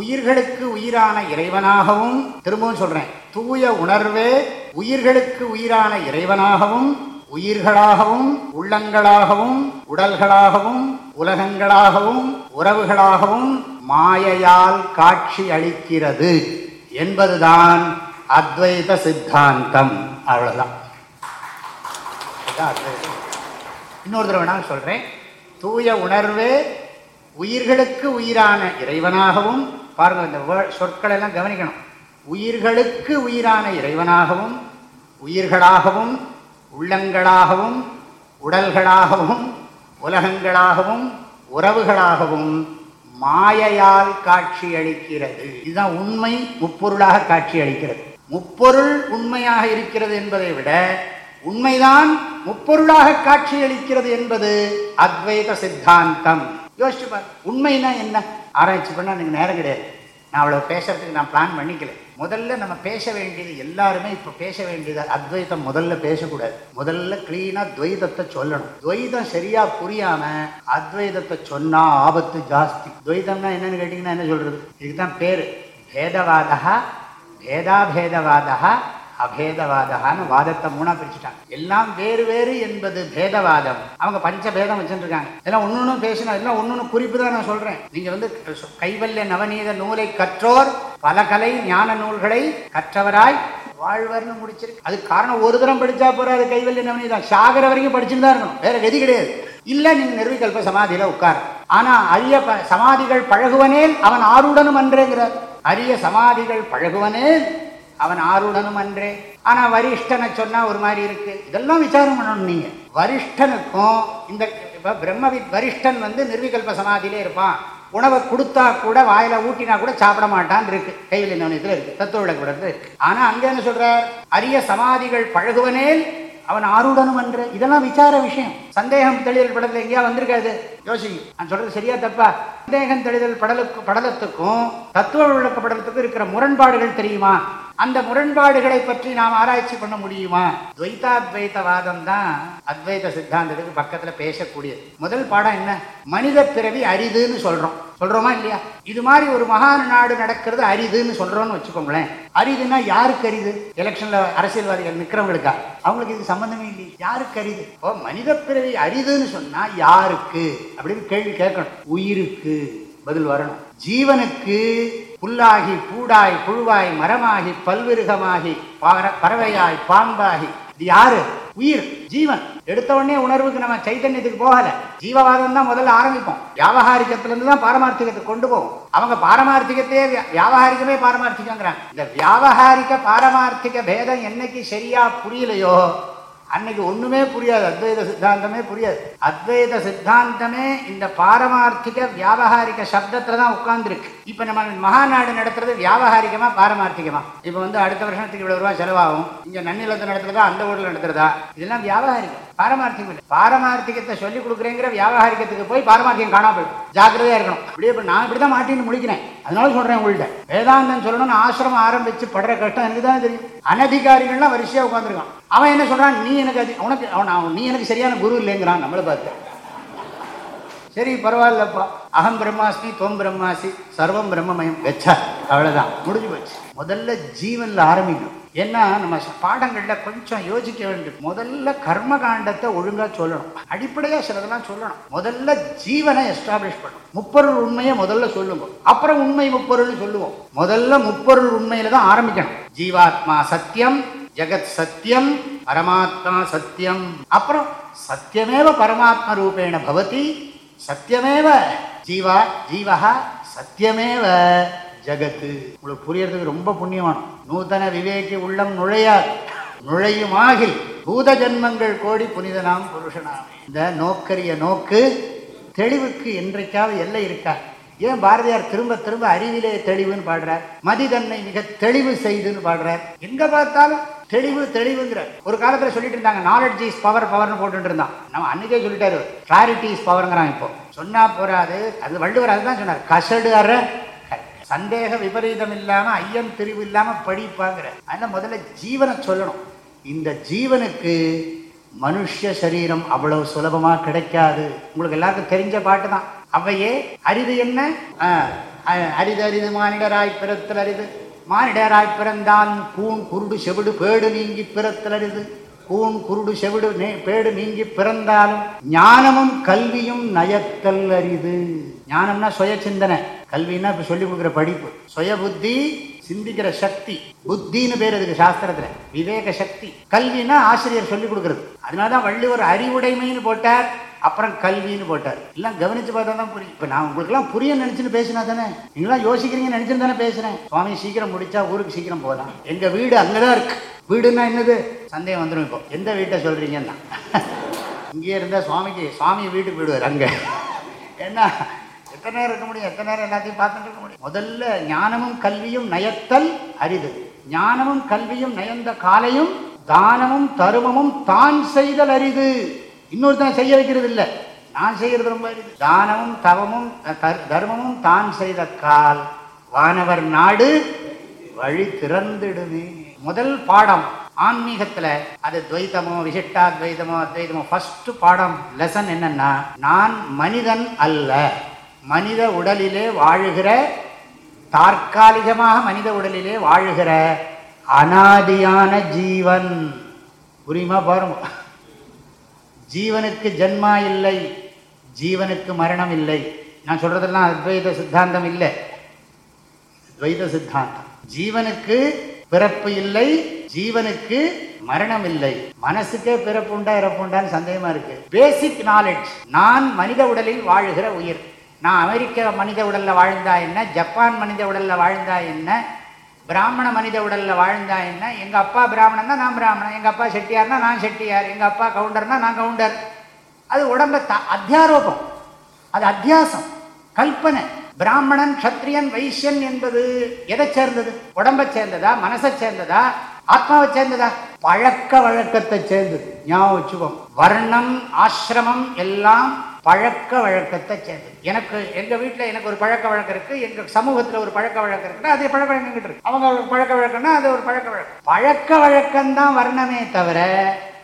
உயிர்களுக்கு உயிரான இறைவனாகவும் திரும்பவும் சொல்றேன் தூய உணர்வே உயிர்களுக்கு உயிரான இறைவனாகவும் உயிர்களாகவும் உள்ளங்களாகவும் உடல்களாகவும் உலகங்களாகவும் உறவுகளாகவும் மாயையால் காட்சி அளிக்கிறது என்பதுதான் அத்வைத சித்தாந்தம். அவ்வளவுதான். இன்னொரு தடவை நான் சொல்றேன் தூய உணர்வே உயிர்களுக்கு உயிரான இறைவனாகவும் பாருங்க இந்த word- சொற்களை எல்லாம் கவனிக்கணும். உயிர்களுக்கு உயிரான இறைவனாகவும் உயிர்களாகவும் உள்ளங்களாகவும் உடல்களாகவும் உலகங்களாகவும் உறவுகளாகவும் மாயையால் காட்சி அளிக்கிறது இதுதான் உண்மை முப்பொருளாக காட்சி அளிக்கிறது முப்பொருள் உண்மையாக இருக்கிறது என்பதை விட உண்மைதான் முப்பொருளாக காட்சி அளிக்கிறது என்பது அத்வைத சித்தாந்தம். யோசிச்சு பாரு. உண்மைனா என்ன? ஆராய்ச்சி பண்ணால் எனக்கு நேரம் கிடையாது. நான் அவ்வளோ பேசுறதுக்கு நான் பிளான் பண்ணிக்கல. முதல்ல நம்ம பேச வேண்டியது எல்லாருமே இப்போ பேச வேண்டியது? அத்வைத்தம் முதல்ல பேசக்கூடாது. முதல்ல கிளீனாக துவைதத்தை சொல்லணும். துவைதம் சரியாக புரியாம அத்வைதத்தை சொன்னால் ஆபத்து ஜாஸ்தி. துவைதம்னா என்னன்னு கேட்டிங்கன்னா என்ன சொல்கிறது இதுக்கு தான் பேர். பேதவாதா பேதாபேதவாதா அபேதவாதகான்னு வாதத்தை மூணா பிரிச்சுட்டாங்க. எல்லாம் வேறு வேறு என்பது பேதவாதம். அவங்க பஞ்சபேதம் வச்சுருக்காங்க. எல்லாம் ஒன்னொன்னு பேசினா எல்லாம் ஒன்று குறிப்பு தான் நான் சொல்றேன். நீங்க வந்து கைவல்ய நவநீத நூலை கற்றோர் பல கலை ஞான நூல்களை கற்றவராய் வாழ்வர்னு முடிச்சிருக்கு. அதுக்கு காரணம் ஒரு தரம் படிச்சா போகிறாரு கைவல்ய நவநீதம். சாகர வரைக்கும் படிச்சுட்டு தான் இருக்கணும். வேற கதி கிடையாது. இல்ல நீங்க நிர்விகல்ப சமாதியில உட்கார். ஆனா அரிய சமாதிகள் பழகுவனேன் அவன் ஆருடனும் அன்றேங்கிறார். அரிய சமாதிகள் பழகுவனேன் அவன் ஆருடனும் அன்றே. ஆனா வரிஷ்டனை சொன்னா ஒரு மாதிரி இருக்கு. இதெல்லாம் விசாரம் பண்ணணும் நீங்க. வரிஷ்டனுக்கும் இந்த இப்போ பிரம்மவித் வரிஷ்டன் வந்து நிர்விகல்ப சமாதியிலே இருப்பான். உணவை கொடுத்தா கூட வாயில ஊட்டினா கூட சாப்பிட மாட்டான் இருக்கு. இன்னொன்று இதில் இருக்கு. தத்துவ விளக்கப்படத்துல இருக்கு. ஆனா அங்க என்ன சொல்றார்? அரிய சமாதிகள் பழகுவனேல் அவன் ஆருடனும் அன்று. இதெல்லாம் விசார விஷயம். சந்தேகம் தெளிதல் படத்துல எங்கேயா வந்திருக்காது. யோசிங்க. நான் சொல்றது சரியா தப்பா? சந்தேகம் தெளிதல் படலுக்கு படலத்துக்கும் தத்துவ விளக்க படலத்துக்கும் இருக்கிற முரண்பாடுகள் தெரியுமா? அந்த முரண்பாடுகளை பற்றி நாம் ஆராய்ச்சி பண்ண முடியுமா? துவைதாத்வைதவாதம் தான் அத்வைத சித்தாந்தத்துக்கு பக்கத்துல பேசக்கூடியது. முதல் பாடம் என்ன? மனித பிறவி அரிதுன்னு சொல்றோம். சொல்றோமா இல்லையா? இது மாதிரி ஒரு மகான் நாடு நடக்கிறது அரிதுன்னு சொல்றோம்னு வச்சுக்கோங்களேன். அரிதுன்னா யாருக்கு அரிது? எலெக்ஷன்ல அரசியல்வாதிகள் நிக்கிறவங்களுக்கா? அவங்களுக்கு இது சம்பந்தமே இல்லை யாருக்கு அரிது? ஓ மனித பிறவி அரிதுன்னு சொன்னா யாருக்கு? அப்படின்னு கேள்வி கேட்கணும். உயிருக்கு பதில் வரணும். ஜீவனுக்கு புல்லாகி பூடாய் புழுவாய் மரமாகி பல்விருகமாகி பறவையாய் பாம்பாகி. இது யாரு? உயிர் ஜீவன். எடுத்த உடனே உணர்வுக்கு நம்ம சைத்தன்யத்துக்கு போகல. ஜீவவாதம் தான் முதல்ல ஆரம்பிப்போம். வியாபகாரிகத்துல இருந்து தான் பாரமார்த்திகத்துக்கு கொண்டு போவோம். அவங்க பாரமார்த்திகத்தையே வியா- வியாபகாரிகமே பாரமார்த்திகங்கிறாங்க. இந்த வியாபகாரிக பாரமார்த்திக பேதம் என்னைக்கு சரியா புரியலையோ அன்னைக்கு ஒண்ணுமே புரியாது அத்வைத சித்தாந்தமே புரியாது. அத்வைத சித்தாந்தமே இந்த பாரமார்த்திக வியாபகாரிக சப்தத்துல தான் உட்கார்ந்துருக்கு. இப்ப நம்ம மகாநாடு நடத்துறது வியாபகாரிகமா பாரமார்த்திகமா? இப்ப வந்து அடுத்த வருஷத்துக்கு இவ்வளவு ரூபாய் செலவாகும். இங்க நன்னிலத்தை நடத்துறதா அந்த ஊர்ல நடத்துறதா? இதெல்லாம் வியாபகாரிகம் பாரமார்த்திகம் இல்லை. பாரமார்த்திகத்தை சொல்லி கொடுக்குறேங்கிற வியாபாரிகத்துக்கு போய் பாரமார்த்திகம் காணா போயிடும். ஜாக்கிரதையா இருக்கணும். இப்படியே இப்ப நான் இப்படிதான் மாட்டின்னு முடிக்கிறேன். அதனால சொல்றேன் உங்கள்கிட்ட. வேதாந்தம் சொல்லணும்னு ஆசிரமம் ஆரம்பிச்சு படுற கஷ்டம் எனக்கு தான் தெரியும். அனதிகாரிகள்லாம் வரிசையா உட்காந்துருக்கான் அவன் என்ன சொல்றான்? நீ எனக்கு அது உனக்கு அவன் நீ எனக்கு சரியான குரு இல்லைங்கிறான் நம்மளை பார்த்து. சரி பரவாயில்லப்பா. அகம் பிரம்மாஸ்மி தோம் பிரம்மாசி சர்வம் பிரம்மமயம். வச்சா அவ்வளவுதான். முடிஞ்சு போச்சு. முதல்ல ஜீவன்ல ஆரம்பிக்கும் ஏன்னா நம்ம பாடங்களில் பாடங்கள்ல கொஞ்சம் யோசிக்க வேண்டியது. முதல்ல கர்ம காண்டத்தை ஒழுங்கா சொல்லணும். அடிப்படையா சிலதெல்லாம் சொல்லணும். முதல்ல ஜீவனை எஸ்டாப்ளிஷ் பண்ணணும். முப்பொருள் உண்மையை முதல்ல சொல்லுவோம் அப்புறம் உண்மை முப்பொருள்னு சொல்லுவோம். முதல்ல முப்பொருள் உண்மையில தான் ஆரம்பிக்கணும். ஜீவாத்மா சத்தியம் ஜெகத் சத்தியம் பரமாத்மா சத்தியம். அப்புறம் சத்தியமேவ பரமாத்ம ரூபேண பவதி சத்தியமேவ. ஜீவா ஜீவஹா சத்தியமேவ. ஜகத்து. உங்களுக்கு புரியறதுக்கு ரொம்ப புண்ணியமானம் நூதன விவேகி உள்ளம் நுழையாது. நுழையுமாகில் பூத ஜன்மங்கள் கோடி புனிதனாம் புருஷனாம். இந்த நோக்கரிய நோக்கு தெளிவுக்கு என்றைக்காவது எல்லை இருக்கா? ஏன் பாரதியார் திரும்ப திரும்ப அறிவிலே தெளிவுன்னு பாடுறார். மதிதன்னை மிக தெளிவு செய்துன்னு பாடுறார். எங்க பார்த்தாலும் தெளிவு தெளிவுங்கிற. ஒரு காலத்துல சொல்லிட்டு இருந்தாங்க நாலெட்ஜ் இஸ் பவர் பவர்னு போட்டுட்டு இருந்தான். நம்ம அன்னைக்கே சொல்லிட்டாரு கிளாரிட்டி இஸ் பவர்ங்கிறான் இப்போ. சொன்னா போறாது அது வள்ளுவர் அதுதான் சொன்னார் கசடு அற சந்தேக விபரீதம் இல்லாம ஐயம் திரிவு இல்லாம படிப்பாங்கிற. அதனால முதல்ல ஜீவனை சொல்லணும். இந்த ஜீவனுக்கு மனுஷ சரீரம் அவ்வளவு சுலபமா கிடைக்காது. உங்களுக்கு எல்லாருக்கும் தெரிஞ்ச பாட்டு தான். அவையே அரிது என்ன? அரிது அரிது மானிடராய் பிறத்தல் அரிது. மானிடராய் பிறந்தான். கூன் குருடு செவிடு பேடு நீங்கி பிறத்தல் கூண் கூன் குருடு செவிடு நே- பேடு நீங்கி பிறந்தாலும் ஞானமும் கல்வியும் நயத்தல் அரிது. ஞானம்னா சுய சிந்தனை. கல்வின்னா இப்ப சொல்லி கொடுக்குற படிப்பு. சுய புத்தி சிந்திக்கிற சக்தி. புத்தின்னு பேர் அதுக்கு சாஸ்திரத்துல. விவேக சக்தி. கல்வின்னா ஆசிரியர் சொல்லி கொடுக்கறது. அதனாலதான் வள்ளுவர் அறிவுடைமைன்னு போட்டார். அப்புறம் கல்வின்னு போட்டார். எல்லாம் கவனிச்சு பார்த்தா தான் புரியும். இப்போ நான் உங்களுக்குலாம் புரிய நினைச்சுன்னு பேசினா தானே? நீங்களாம் யோசிக்கிறீங்கன்னு நினைச்சுன்னு தானே பேசுகிறேன் சுவாமி சீக்கிரம் முடிச்சா ஊருக்கு சீக்கிரம் போகலாம். எங்கள் வீடு அங்கே தான் இருக்கு. வீடுன்னா என்னது? சந்தேகம் வந்துடும் இப்போ. எந்த வீட்டை சொல்கிறீங்கன்னா இங்கே இருந்தால் சுவாமிக்கு சுவாமி வீட்டுக்கு போயிடுவார் அங்கே. என்ன எத்தனை நேரம் இருக்க முடியும்? எத்தனை நேரம் எல்லாத்தையும் பார்த்துட்டு இருக்க முடியும்? முதல்ல ஞானமும் கல்வியும் நயத்தல் அரிது. ஞானமும் கல்வியும் நயந்த காலையும் தானமும் தருமமும் தான் செய்தல் அரிது. இன்னொருத்தன் செய்ய வைக்கிறது இல்லை நான் செய்கிறது ரொம்ப தானமும் தவமும் தர்- தர்மமும் தான் செய்த கால் வானவர் நாடு வழி திறந்துடுமே. முதல் பாடம் ஆன்மீகத்தில் அது துவைத்தமோ விசிஷ்டாத்வைதமோ அத்வைதமோ ஃபஸ்ட்டு பாடம் லெசன் என்னன்னா நான் மனிதன் அல்ல. மனித உடலிலே வாழுகிற தற்காலிகமாக மனித உடலிலே வாழுகிற அனாதியான ஜீவன். புரியுமா பாருங்க. ஜீவனுக்கு ஜென்மா இல்லை ஜீவனுக்கு மரணம் இல்லை. நான் சொல்றதெல்லாம் அத்வைத சித்தாந்தம் இல்லை. துவைத சித்தாந்தம். ஜீவனுக்கு பிறப்பு இல்லை ஜீவனுக்கு மரணம் இல்லை. மனசுக்கே பிறப்பு உண்டா இறப்பு உண்டான்னு சந்தேகமா இருக்கு. பேசிக் நாலேஜ் நான் மனித உடலில் வாழுகிற உயிர். நான் அமெரிக்க மனித உடல்ல வாழ்ந்தா என்ன ஜப்பான் மனித உடல்ல வாழ்ந்தா என்ன பிராமண மனித உடலில் வாழ்ந்தா என்ன? எங்கள் அப்பா பிராமணன்னா நான் பிராமணன். எங்கள் அப்பா செட்டியார்னா நான் செட்டியார். எங்கள் அப்பா கவுண்டர்னா நான் கவுண்டர். அது உடம்ப த அத்தியாரோபம். அது அத்தியாசம். கல்பனை. பிராமணன் க்ஷத்ரியன் வைசியன் என்பது எதை சேர்ந்தது? உடம்பை சேர்ந்ததா? மனசை சேர்ந்ததா? ஆத்மாவை சேர்ந்ததா? பழக்க வழக்கத்தை சேர்ந்தது. ஞாபகம் வச்சுக்கோ வர்ணம் ஆசிரமம் எல்லாம் பழக்க வழக்கத்தை சேர்ந்தது. எனக்கு எங்கள் வீட்டில் எனக்கு ஒரு பழக்க வழக்கம் இருக்குது எங்கள் சமூகத்தில் ஒரு பழக்க வழக்கம் இருக்குன்னா அதே பழக்க வழக்கம் இருக்கு. அவங்க ஒரு பழக்க வழக்கம்னா அது ஒரு பழக்க வழக்கம். பழக்க வழக்கம்தான் வரணுமே வர்ணமே தவிர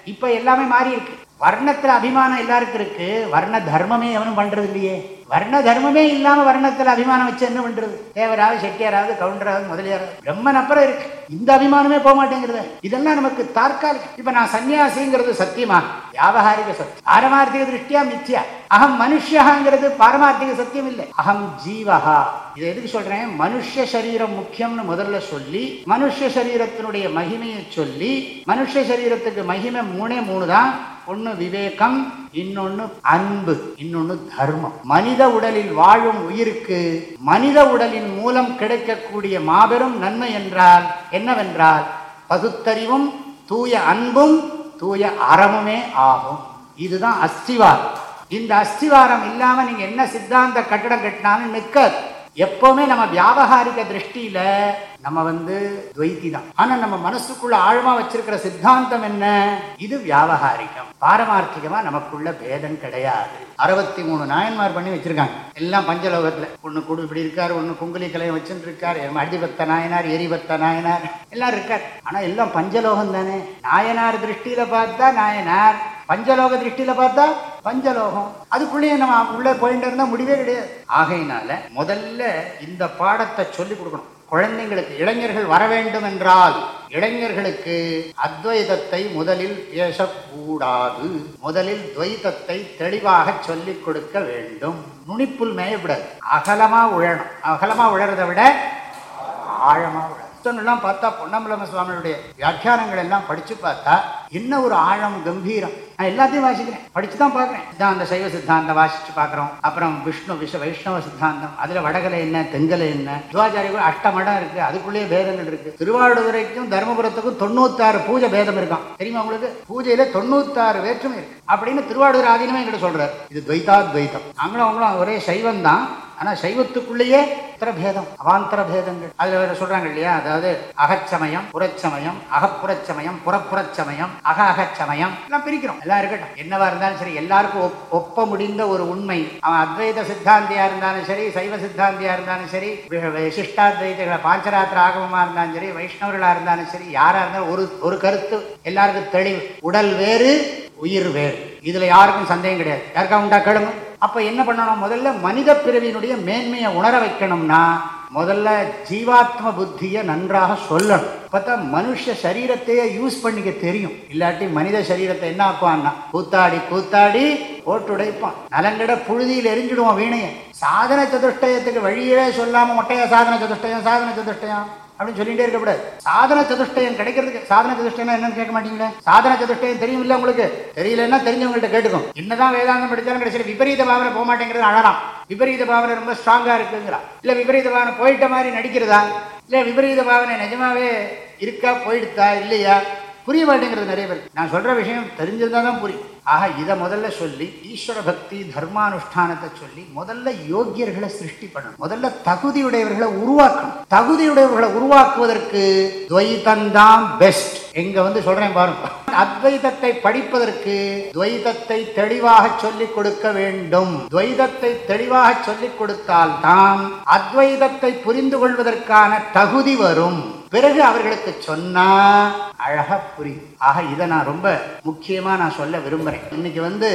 இப்போ எல்லாமே மாறி இருக்கு வர்ணத்துல அபிமானம் எல்லாருக்கும் இருக்கு. வர்ண தர்மமே எவனும் பண்றது இல்லையே. வர்ண தர்மமே இல்லாம வர்ணத்துல அபிமானம் வச்சு என்ன பண்றது? தேவராவது செட்டியாராவது கவுண்டராவது முதலியாராவது பிரம்மன் அப்புறம் இருக்கு. இந்த அபிமானமே போக மாட்டேங்கிறது. இதெல்லாம் நமக்கு தற்காலிகம். இப்ப நான் சன்னியாசிங்கிறது சத்தியமா வியாபகாரிக சத்தியம். பாரமார்த்திக திருஷ்டியா மித்யா அகம் மனுஷங்கிறது பாரமார்த்திக சத்தியம் இல்லை. அகம் ஜீவஹா இதை எதுக்கு சொல்றேன்? மனுஷ சரீரம் முக்கியம்னு முதல்ல சொல்லி மனுஷ சரீரத்தினுடைய மகிமையை சொல்லி மனுஷ சரீரத்துக்கு மகிமை மூணே மூணு தான் ஒன்னு விவேகம் இன்னொன்னு அன்பு இன்னொன்னு தர்மம். மனித உடலில் வாழும் உயிருக்கு மனித உடலின் மூலம் கிடைக்கக்கூடிய மாபெரும் நன்மை என்றால் என்னவென்றால் பகுத்தறிவும் தூய அன்பும் தூய அறமுமே ஆகும். இதுதான் அஸ்திவாரம். இந்த அஸ்திவாரம் இல்லாம நீங்க என்ன சித்தாந்த கட்டடம் கட்டினாலும் நிற்காது எப்பவுமே நம்ம வியாபகாரிக திருஷ்டியில நம்ம வந்து துவைத்தி தான் ஆனா நம்ம மனசுக்குள்ள ஆழமா வச்சிருக்கிற சித்தாந்தம் என்ன? இது வியாபகாரிகம். பாரமார்த்திகமா நமக்குள்ள பேதம் கிடையாது. அறுபத்தி மூணு நாயன்மார் பண்ணி வச்சிருக்காங்க. எல்லாம் பஞ்சலோகத்துல. ஒண்ணு குடு இப்படி இருக்காரு ஒண்ணு குங்குலி கலையை வச்சுட்டு இருக்காரு அடிபத்த நாயனார் எரிபத்த நாயனார் எல்லாம் இருக்காரு. ஆனா எல்லாம் பஞ்சலோகம் தானே நாயனார் திருஷ்டியில பார்த்தா நாயனார் பஞ்சலோக திருஷ்டியில பார்த்தா பஞ்சலோகம். அதுக்குள்ளேயே நம்ம உள்ள போயிட்டு இருந்தா முடிவே கிடையாது. ஆகையினால முதல்ல இந்த பாடத்தை சொல்லி கொடுக்கணும். குழந்தைங்களுக்கு இளைஞர்கள் வர வேண்டும் என்றால் இளைஞர்களுக்கு அத்வைதத்தை முதலில் பேசக்கூடாது. முதலில் துவைதத்தை தெளிவாக சொல்லிக் கொடுக்க வேண்டும். நுனிப்புல் மேயப்படாது. அகலமா உழணும். அகலமா உழறதை விட ஆழமா உழ புத்தகங்கள்லாம் பார்த்தா பொன்னம்பலம சுவாமியுடைய வியாக்கியானங்கள் எல்லாம் படிச்சு பார்த்தா என்ன ஒரு ஆழம் கம்பீரம். நான் எல்லாத்தையும் வாசிக்கிறேன். படித்து தான் பார்க்குறேன் சித்தாந்த சைவ சித்தாந்தம் வாசிச்சு பார்க்குறோம். அப்புறம் விஷ்ணு விஷ வைஷ்ணவ சித்தாந்தம். அதில் வடகலை என்ன தெங்கலை என்ன? துவாச்சாரிய அஷ்டமடம் இருக்கு. அதுக்குள்ளேயே பேதங்கள் இருக்கு. திருவாரூரைக்கும் தருமபுரத்துக்கும் தொண்ணூத்தாறு பூஜை பேதம் இருக்கான் தெரியுமா உங்களுக்கு? பூஜையில தொண்ணூத்தாறு வேற்றுமை இருக்கு. அப்படின்னு திருவாரூர் ஆதீனமே எங்கிட்ட சொல்றாரு. இது துவைதா துவைதம் நாங்களும் அவங்களும் ஒரே சைவம் தான் ஆனா சைவத்துக்குள்ளேயே பேதம் அவாந்தர பேதங்கள் அதுல வேற சொல்றாங்க இல்லையா? அதாவது அகச்சமயம் புறச்சமயம் அகப்புறச்சமயம் புறப்புறச்சமயம் அக அகச்சமயம். எல்லாம் பிரிக்கிறோம். எல்லாம் இருக்கட்டும். என்னவா இருந்தாலும் சரி எல்லாருக்கும் ஒப்- ஒப்ப முடிந்த ஒரு உண்மை. அவன் அத்வைத சித்தாந்தியா இருந்தாலும் சரி சைவ சித்தாந்தியா இருந்தாலும் சரி வி- பாஞ்சராத்திர ஆகமமா இருந்தாலும் சரி வைஷ்ணவர்களா இருந்தாலும் சரி யாரா இருந்தாலும் ஒரு ஒரு கருத்து. எல்லாருக்கும் தெளிவு. உடல் வேறு உயிர் வேறு. இதுல யாருக்கும் சந்தேகம் கிடையாது. யாருக்கா உண்டா கேளுங்க. அப்போ என்ன பண்ணணும்? முதல்ல மனித பிறவியினுடைய மேன்மையை உணர வைக்கணும்னா முதல்ல ஜீவாத்ம புத்தியை நன்றாக சொல்லணும். பார்த்தா மனுஷ சரீரத்தையே யூஸ் பண்ணிக்க தெரியும். இல்லாட்டி மனித சரீரத்தை என்ன ஆக்குவான்னா கூத்தாடி கூத்தாடி போட்டுடைப்பான் நலங்கிட புழுதியில் எரிஞ்சிடுவான் வீணையை. சாதன சதுஷ்டயத்துக்கு வழியே சொல்லாமல் மொட்டையா சாதன சதுஷ்டயம் சாதன சதுஷ்டயம்? அப்படின்னு சொல்லிகிட்டே இருக்கக்கூடாது. சாதன சதுஷ்டயம் கிடைக்கிறதுக்கு சாதன சதுஷ்டயம் என்னன்னு கேட்க மாட்டீங்களே? சாதன சதுஷ்டயம் தெரியும் இல்ல உங்களுக்கு? தெரியலன்னா தெரிஞ்சவங்கள்ட்ட கேட்டுக்கும் என்னதான் வேதாந்தம் படிச்சாலும் கடைசியில் விபரீத பாவனை போக மாட்டேங்கிறது அழகாம். விபரீத பாவனை ரொம்ப ஸ்ட்ராங்கா இருக்குங்கிறா. இல்ல விபரீத பாவனை போயிட்ட மாதிரி நடிக்கிறதா? இல்ல விபரீத பாவனை நிஜமாவே இருக்கா போயிடுதா இல்லையா? புரிய மாட்டேங்கிறது நிறைய பேர் நான் சொல்ற விஷயம் தெரிஞ்சிருந்தா தான் புரியும். ஆக இதை முதல்ல சொல்லி ஈஸ்வர பக்தி தர்மானுஷ்டானத்தை சொல்லி முதல்ல யோக்கியர்களை சிருஷ்டி பண்ணணும். முதல்ல தகுதியுடையவர்களை உருவாக்கணும். தகுதியுடையவர்களை உருவாக்குவதற்கு துவைதந்தான் பெஸ்ட் எங்க வந்து சொல்றேன் பாருங்க. அத்வைதத்தை படிப்பதற்கு துவைதத்தை தெளிவாக சொல்லிக் கொடுக்க வேண்டும். துவைதத்தை தெளிவாக சொல்லிக் கொடுத்தால் தான் அத்வைதத்தை புரிந்து கொள்வதற்கான தகுதி வரும். பிறகு அவர்களுக்கு சொன்னா அழகா புரியும். ஆக இதை நான் ரொம்ப முக்கியமா நான் சொல்ல விரும்புறேன். இன்னைக்கு வந்து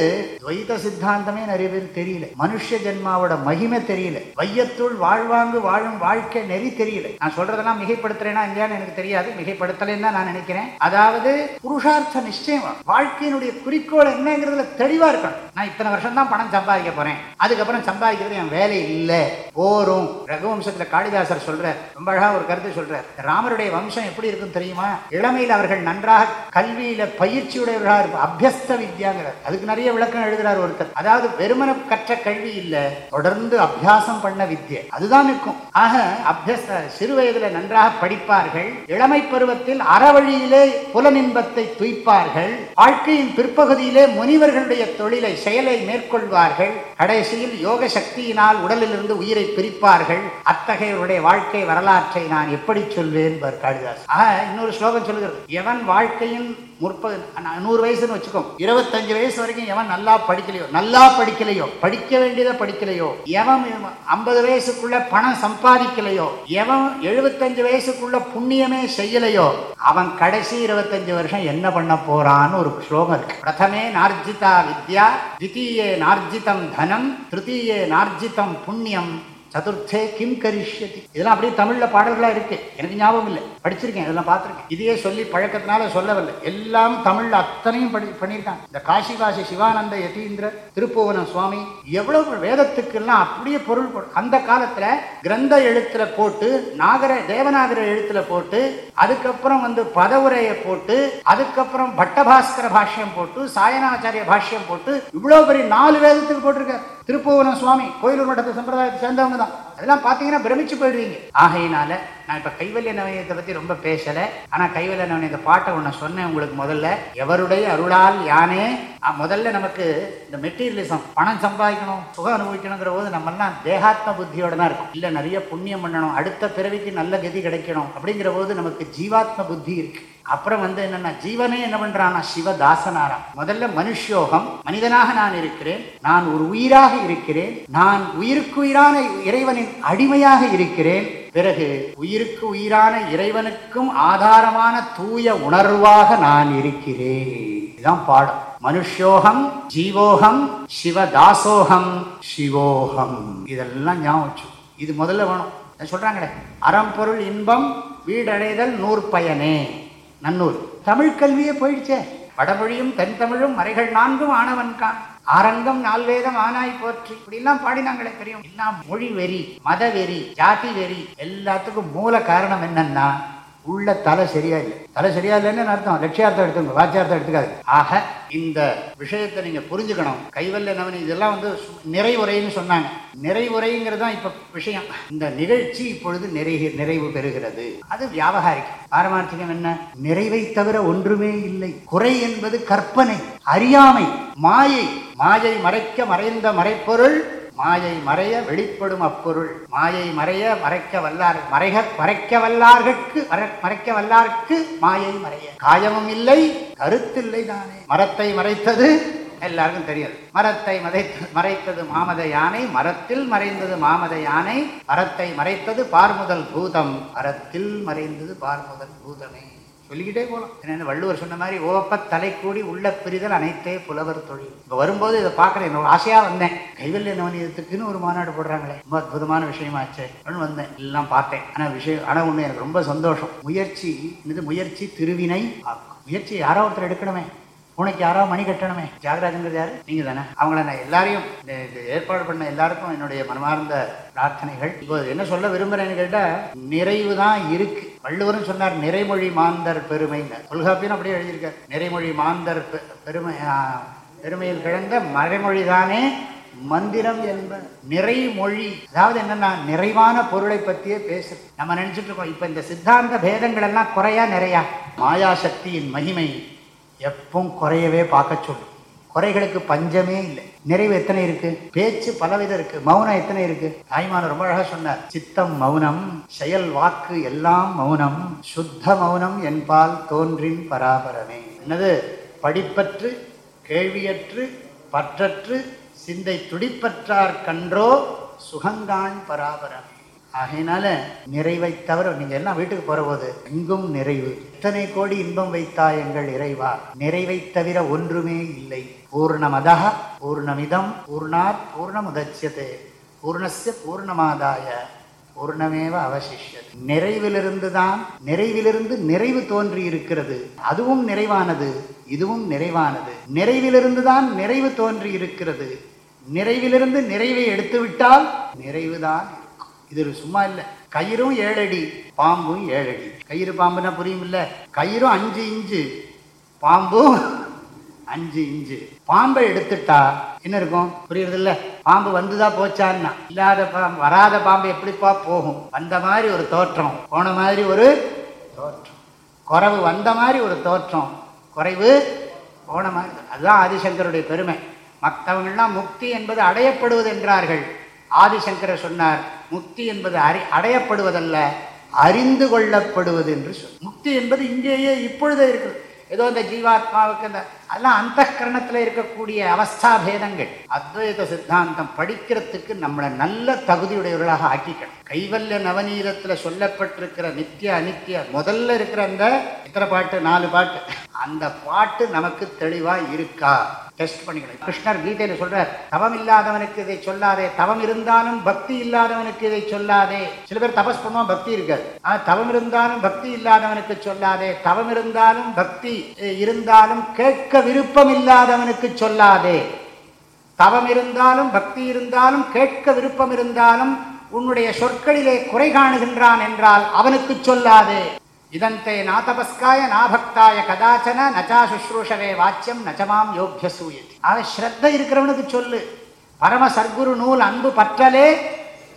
துவைத சித்தாந்தமே நிறைய பேர் தெரியல. மனுஷ ஜென்மாவோட மகிமை தெரியல. வையத்துள் வாழ்வாங்கு வாழும் வாழ்க்கை நெறி தெரியல. நான் சொல்றதெல்லாம் மிகைப்படுத்துறேன்னா இல்லையான்னு எனக்கு தெரியாது. மிகைப்படுத்தலைன்னு தான் நான் நினைக்கிறேன். அதாவது புருஷார்த்த நிச்சயம் வாழ்க்கையினுடைய குறிக்கோள் என்னங்கிறதுல தெளிவா இருக்கணும். நான் இத்தனை வருஷம் தான் பணம் சம்பாதிக்க போறேன். அதுக்கப்புறம் சம்பாதிக்கிறது என் வேலை இல்லை. போரும். ரகுவம்சத்துல காளிதாசர் சொல்ற ரொம்ப அழகா ஒரு கருத்து சொல்றார். ராமருடைய வம்சம் எப்படி இருக்கும் தெரியுமா? இளமையில் அவர்கள் நன்றாக கல்வியில பயிற்சியுடையவர்களாக இருப்பார் அபியஸ்த வித்யாங்கிறார் அதுக்கு நிறைய விளக்கம் எழுதுறார் ஒருத்தர். அதாவது வெறுமன கற்ற கல்வி இல்ல தொடர்ந்து அபியாசம் பண்ண வித்தியை அதுதான் இருக்கும் ஆக அபியச சிறு வயதுல நன்றாக படிப்பார்கள். இளமை பருவத்தில் அறவழியிலே புலநின்பத்தை துய்ப்பார்கள். வாழ்க்கையின் பிற்பகுதியிலே முனிவர்களுடைய தொழிலை செயலை மேற்கொள்வார்கள். கடைசியில் யோக சக்தியினால் உடலிலிருந்து உயிரை பிரிப்பார்கள். அத்தகையவருடைய வாழ்க்கை வரலாற்றை நான் எப்படி சொல்வேன் என்பார் காளிதாஸ். ஆக இன்னொரு ஸ்லோகம் சொல்லுகிறது. எவன் வாழ்க்கையின் முற்பது நூறு வயசுன்னு வச்சுக்கோ. இருபத்தஞ்சு வயசு வரைக்கும் எவன் நல்லா படிக்கலையோ நல்லா படிக்கலையோ படிக்க வேண்டியதை படிக்கலையோ எவன் ஐம்பது வயசுக்குள்ள பணம் சம்பாதிக்கலையோ எவன் எழுபத்தஞ்சு வயசுக்குள்ள புண்ணியமே செய்யலையோ அவன் கடைசி இருபத்தஞ்சு வருஷம் என்ன பண்ண போறான்னு ஒரு ஸ்லோகம் இருக்கு. பிரதமே நார்ஜிதா வித்யா தித்தீயே நார்ஜிதம் தனம் திருத்தீயே நார்ஜிதம் புண்ணியம். சதுர்த்தே கிம் கரிஷ்யதி. இதெல்லாம் அப்படியே தமிழில் பாடல்களாக இருக்கு. எனக்கு ஞாபகம் இல்லை. படிச்சிருக்கேன் இதெல்லாம் பார்த்துருக்கேன். இதையே சொல்லி பழக்கத்தினால சொல்லவில்லை. எல்லாம் தமிழில் அத்தனையும் படி பண்ணியிருக்காங்க. இந்த காசி காசி சிவானந்த யதீந்திர திருப்புவன சுவாமி எவ்வளவு வேதத்துக்கெல்லாம் அப்படியே பொருள் அந்த காலத்தில் கிரந்த எழுத்துல போட்டு நாகர தேவநாகர எழுத்துல போட்டு அதுக்கப்புறம் வந்து பதவுரையை போட்டு அதுக்கப்புறம் பட்டபாஸ்கர பாஷ்யம் போட்டு சாயனாச்சாரிய பாஷ்யம் போட்டு இவ்வளோ பெரிய நாலு வேதத்துக்கு போட்டிருக்காரு. திருப்புவனம் சுவாமி கோயிலூர் மட்டத்தை சம்பிரதாயத்தை சேர்ந்தவங்க தான். அதெல்லாம் பார்த்தீங்கன்னா பிரமிச்சு போயிடுவீங்க. ஆகையினால நான் இப்ப கைவல்ய நவனியத்தை பத்தி ரொம்ப பேசல. ஆனா கைவல்ய நவனியத்தை பாட்டை ஒண்ணு சொன்னேன் உங்களுக்கு முதல்ல. எவருடைய அருளால் யானே முதல்ல நமக்கு இந்த மெட்டீரியலிசம் பணம் சம்பாதிக்கணும் சுகம் அனுபவிக்கணுங்கிற போது நம்ம எல்லாம் தேகாத்ம புத்தியோட தான் இருக்கும். இல்ல நிறைய புண்ணியம் பண்ணணும் அடுத்த பிறவிக்கு நல்ல கதி கிடைக்கணும் அப்படிங்கிற போது நமக்கு ஜீவாத்ம புத்தி இருக்கு. அப்புறம் வந்து என்னன்னா ஜீவனே என்ன பண்றானா சிவதாசனாராம். முதல்ல மனுஷ்யோகம் மனிதனாக நான் இருக்கிறேன் நான் ஒரு உயிராக இருக்கிறேன் நான் உயிருக்கு உயிரான இறைவனின் அடிமையாக இருக்கிறேன். பிறகு உயிருக்கு உயிரான இறைவனுக்கும் ஆதாரமான தூய உணர்வாக நான் இருக்கிறேன். இதுதான் பாடம். மனுஷ்யோகம் ஜீவோகம் சிவதாசோகம் சிவோகம். இதெல்லாம் ஞாபகம் இது முதல்ல வேணும். சொல்றாங்களே அறம்பொருள் இன்பம் வீடடைதல் நூற்பயனே நன்னூல் தமிழ் கல்வியே போயிடுச்சே. வடமொழியும் தென் தமிழும் மறைகள் நான்கும் ஆனவன் கான் ஆரங்கம் நால்வேதம் ஆனாய் போற்றி. இப்படிலாம் பாடினாங்களே தெரியும். என்ன மொழி வெறி மத வெறி ஜாதி வெறி எல்லாத்துக்கும் மூல காரணம் என்னன்னா உள்ள தலை சரியா இல்லை. தலை சரியா இல்லைன்னு அர்த்தம்? லட்சியார்த்தம் எடுத்துங்க வாச்சியார்த்தம் எடுத்துக்காது ஆக இந்த விஷயத்தை நீங்க புரிஞ்சுக்கணும். கைவல்ல நவனி இதெல்லாம் வந்து நிறைவுரைன்னு சொன்னாங்க. நிறைவுரைங்கிறது தான் இப்ப விஷயம். இந்த நிகழ்ச்சி இப்பொழுது நிறைவு நிறைவு பெறுகிறது. அது வியாபகாரிக்கம். பாரமார்த்திகம் என்ன? நிறைவை தவிர ஒன்றுமே இல்லை. குறை என்பது கற்பனை அறியாமை மாயை. மாயை மறைக்க மறைந்த மறைப்பொருள் மாயை மறைய வெளிப்படும் அப்பொருள். மாயை மறைய மறைக்க வல்லார் மறைக மறைக்க வல்லார்கட்கு மறைக்க வல்லார்க்கு மாயை மறைய. காயமும் இல்லை கருத்தில்லை தானே. மரத்தை மறைத்தது எல்லாருக்கும் தெரியாது. மரத்தை மறைத்த மறைத்தது மாமத யானை மரத்தில் மறைந்தது மாமத யானை. மரத்தை மறைத்தது பார்முதல் பூதம் மரத்தில் மறைந்தது பார்முதல் பூதமே. சொல்லிக்கிட்டே போகலாம் என்ன வள்ளுவர் சொன்ன மாதிரி ஓப்ப தலை கூடி உள்ள பிரிதல் அனைத்தே புலவர் தொழில். இப்போ வரும்போது இதை பார்க்குறேன். என்னோட ஆசையாக வந்தேன். கைவல்ய நவநீதத்துக்குன்னு ஒரு மாநாடு போடுறாங்களே. ரொம்ப அற்புதமான விஷயமாச்சு அப்படின்னு வந்தேன். எல்லாம் பார்த்தேன். ஆனால் விஷயம் ஆனால் ஒன்று எனக்கு ரொம்ப சந்தோஷம். முயற்சி இது முயற்சி திருவினை முயற்சி யாரோ ஒருத்தர் எடுக்கணுமே. உனக்கு யாரோ மணி கட்டணமே. தியாகராஜங்கிறது யாரு? நீங்க தானே அவங்கள நான் எல்லாரையும் ஏற்பாடு பண்ண எல்லாருக்கும் என்னுடைய மனமார்ந்த பிரார்த்தனைகள். இப்போ என்ன சொல்ல விரும்புறேன்னு கேட்டா நிறைவு தான் இருக்கு. வள்ளுவரும் சொன்னார் நிறைமொழி மாந்தர் பெருமைன்னு. தொல்காப்பியும் அப்படியே எழுதியிருக்கார் நிறைமொழி மாந்தர் பெருமை பெருமையில் கிடந்த மறைமொழி தானே மந்திரம் என்ப நிறைமொழி. அதாவது என்னன்னா நிறைவான பொருளை பத்தியே பேசுறது. நம்ம நினைச்சிட்டு இருக்கோம் இப்ப இந்த சித்தாந்த பேதங்கள் எல்லாம் குறையா நிறையா. மாயாசக்தியின் மகிமை எப்பவும் குறையவே பார்க்க சொல்லும் குறைகளுக்கு பஞ்சமே இல்லை. நிறைவு எத்தனை இருக்கு? பேச்சு பலவிதம் இருக்கு. மௌனம் எத்தனை இருக்கு? தாய்மான ரொம்ப அழகா சொன்னார். சித்தம் மௌனம் செயல் வாக்கு எல்லாம் மௌனம் சுத்த மௌனம் என்பால் தோன்றின் பராபரமே. என்னது? படிப்பற்று கேள்வியற்று பற்றற்று சிந்தை துடிப்பற்றார் கன்றோ சுகங்கான் பராபரமே. ஆகையினால நிறைவை தவிர நீங்க எல்லாம் வீட்டுக்கு போற போது எங்கும் நிறைவு. இத்தனை கோடி இன்பம் வைத்தா எங்கள் இறைவா? நிறைவை தவிர ஒன்றுமே இல்லை. பூர்ணமதா பூர்ணமிதம் பூர்ணாத் பூர்ணமுதட்சதே பூர்ணஸ்ய பூர்ணமாதாய. பூர்ணமேவ அவசிஷது நிறைவிலிருந்து தான் நிறைவிலிருந்து நிறைவு தோன்றி இருக்கிறது அதுவும் நிறைவானது இதுவும் நிறைவானது. நிறைவிலிருந்து தான் நிறைவு தோன்றி இருக்கிறது நிறைவிலிருந்து நிறைவை எடுத்து விட்டால் நிறைவுதான் இது சும்மா இல்லை. கயிறும் ஏழடி பாம்பும் ஏழடி. கயிறு பாம்புனா புரியுமில்ல? கயிறும் அஞ்சு இஞ்சு பாம்பும் அஞ்சு இஞ்சு. பாம்பை எடுத்துட்டா என்ன இருக்கும்? புரியுறது இல்ல பாம்பு வந்துதான் போச்சான்னா. இல்லாத பாம்பு வராத பாம்பு எப்படிப்பா போகும்? வந்த மாதிரி ஒரு தோற்றம். போன மாதிரி ஒரு தோற்றம். குறைவு வந்த மாதிரி ஒரு தோற்றம். குறைவு போன மாதிரி அதுதான் ஆதிசங்கருடைய பெருமை. மற்றவங்கள்லாம் முக்தி என்பது அடையப்படுவது என்றார்கள் ஆதிசங்கரர் சொன்னார் முக்தி என்பது அறி அடையப்படுவதல்ல அறிந்து கொள்ளப்படுவது என்று சொல் முக்தி என்பது இங்கேயே இப்பொழுதே இருக்குது. ஏதோ இந்த ஜீவாத்மாவுக்கு இந்த அதெல்லாம் அந்த கரணத்தில் இருக்கக்கூடிய அவஸ்தா பேதங்கள் அத்வைத சித்தாந்தம் படிக்கிறதுக்கு நம்மளை நல்ல தகுதியுடையவர்களாக ஆக்கிக்கணும். கைவல்ய நவநீதத்தில் சொல்லப்பட்டிருக்கிற நித்திய அனித்திய முதல்ல இருக்கிற அந்த இத்தனை பாட்டு நாலு பாட்டு. அந்த பாட்டு நமக்கு தெளிவாக இருக்கா? டெஸ்ட் பண்ணிக்கணும். கிருஷ்ணர் கீதையில் சொல்றார் தவம் இல்லாதவனுக்கு இதை சொல்லாதே தவம் இருந்தாலும் பக்தி இல்லாதவனுக்கு இதை சொல்லாதே. சில பேர் தபஸ் பண்ணுவோம் பக்தி இருக்காது. ஆனா தவம் இருந்தாலும் பக்தி இல்லாதவனுக்கு சொல்லாதே தவம் இருந்தாலும் பக்தி இருந்தாலும் கேட்க விருப்பம் இல்லாதவனுக்கு சொல்லாதே. தவம் இருந்தாலும் பக்தி இருந்தாலும் கேட்க விருப்பம் இருந்தாலும் உன்னுடைய சொற்களிலே குறை காணுகின்றான் என்றால் அவனுக்கு சொல்லாதே. இதந்தே நாதபஸ்காய நாபக்தாய கதாச்சன நச்சா சுஷ்ரூஷவே வாச்சியம் நச்சமாம் யோக்கிய சூயதி. ஆக ஸ்ரத்த இருக்கிறவனுக்கு சொல்லு. பரம சர்க்குரு நூல் அன்பு பற்றலே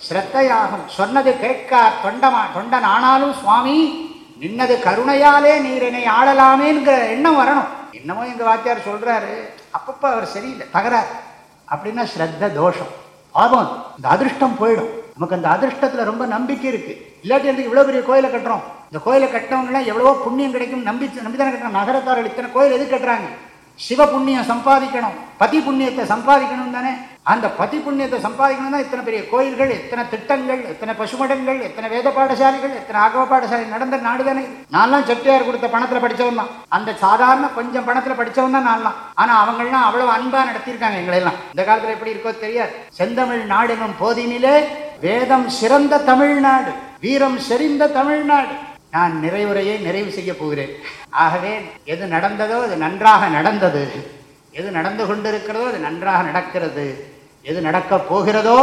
ஸ்ரத்தையாகும். சொன்னது கேட்க தொண்டமா தொண்டன் ஆனாலும் சுவாமி நின்னது கருணையாலே நீர் என்னை ஆளலாமேங்கிற எண்ணம் வரணும். என்னமோ எங்க வாத்தியார் சொல்றாரு அப்பப்போ அவர் சரியில்லை தகராறு. அப்படின்னா ஸ்ரத்த தோஷம் பாவம் இந்த அதிர்ஷ்டம் போயிடும். நமக்கு அந்த அதிர்ஷ்டத்துல ரொம்ப நம்பிக்கை இருக்கு. இல்லாட்டி வந்து இவ்வளவு பெரிய கோயிலை கட்டுறோம்? இந்த கோயிலை கட்டினவங்கலாம் எவ்வளவோ புண்ணியம் கிடைக்கும் நம்பி நம்பிதானே கட்டுறாங்க. நகரத்தார்கள் இத்தனை கோயில் எது கட்டுறாங்க? சிவ புண்ணியம் சம்பாதிக்கணும் பதி புண்ணியத்தை சம்பாதிக்கணும் தானே? அந்த பதி புண்ணியத்தை சம்பாதிக்கணும் தான் இத்தனை பெரிய கோயில்கள் எத்தனை திட்டங்கள் எத்தனை பசுமடங்கள் எத்தனை வேத பாடசாலைகள் எத்தனை ஆகவ பாடசாலை நடந்த நாடு தானே? நான்லாம் செட்டியார் கொடுத்த பணத்துல படித்தவன் தான். அந்த சாதாரண கொஞ்சம் பணத்துல படித்தவன் தான் நான்லாம். ஆனா அவங்கெல்லாம் அவ்வளவு அன்பா நடத்தியிருக்காங்க எங்களை எல்லாம் இந்த காலத்துல எப்படி இருக்கோ தெரியாது. செந்தமிழ் நாடெனும் போதினிலே வேதம் சிறந்த தமிழ்நாடு வீரம் செறிந்த தமிழ்நாடு. நான் நிறைவுரையை நிறைவு செய்ய போகிறேன். ஆகவே எது நடந்ததோ அது நன்றாக நடந்தது. எது நடந்து கொண்டிருக்கிறதோ அது நன்றாக நடக்கிறது. எது நடக்கப் போகிறதோ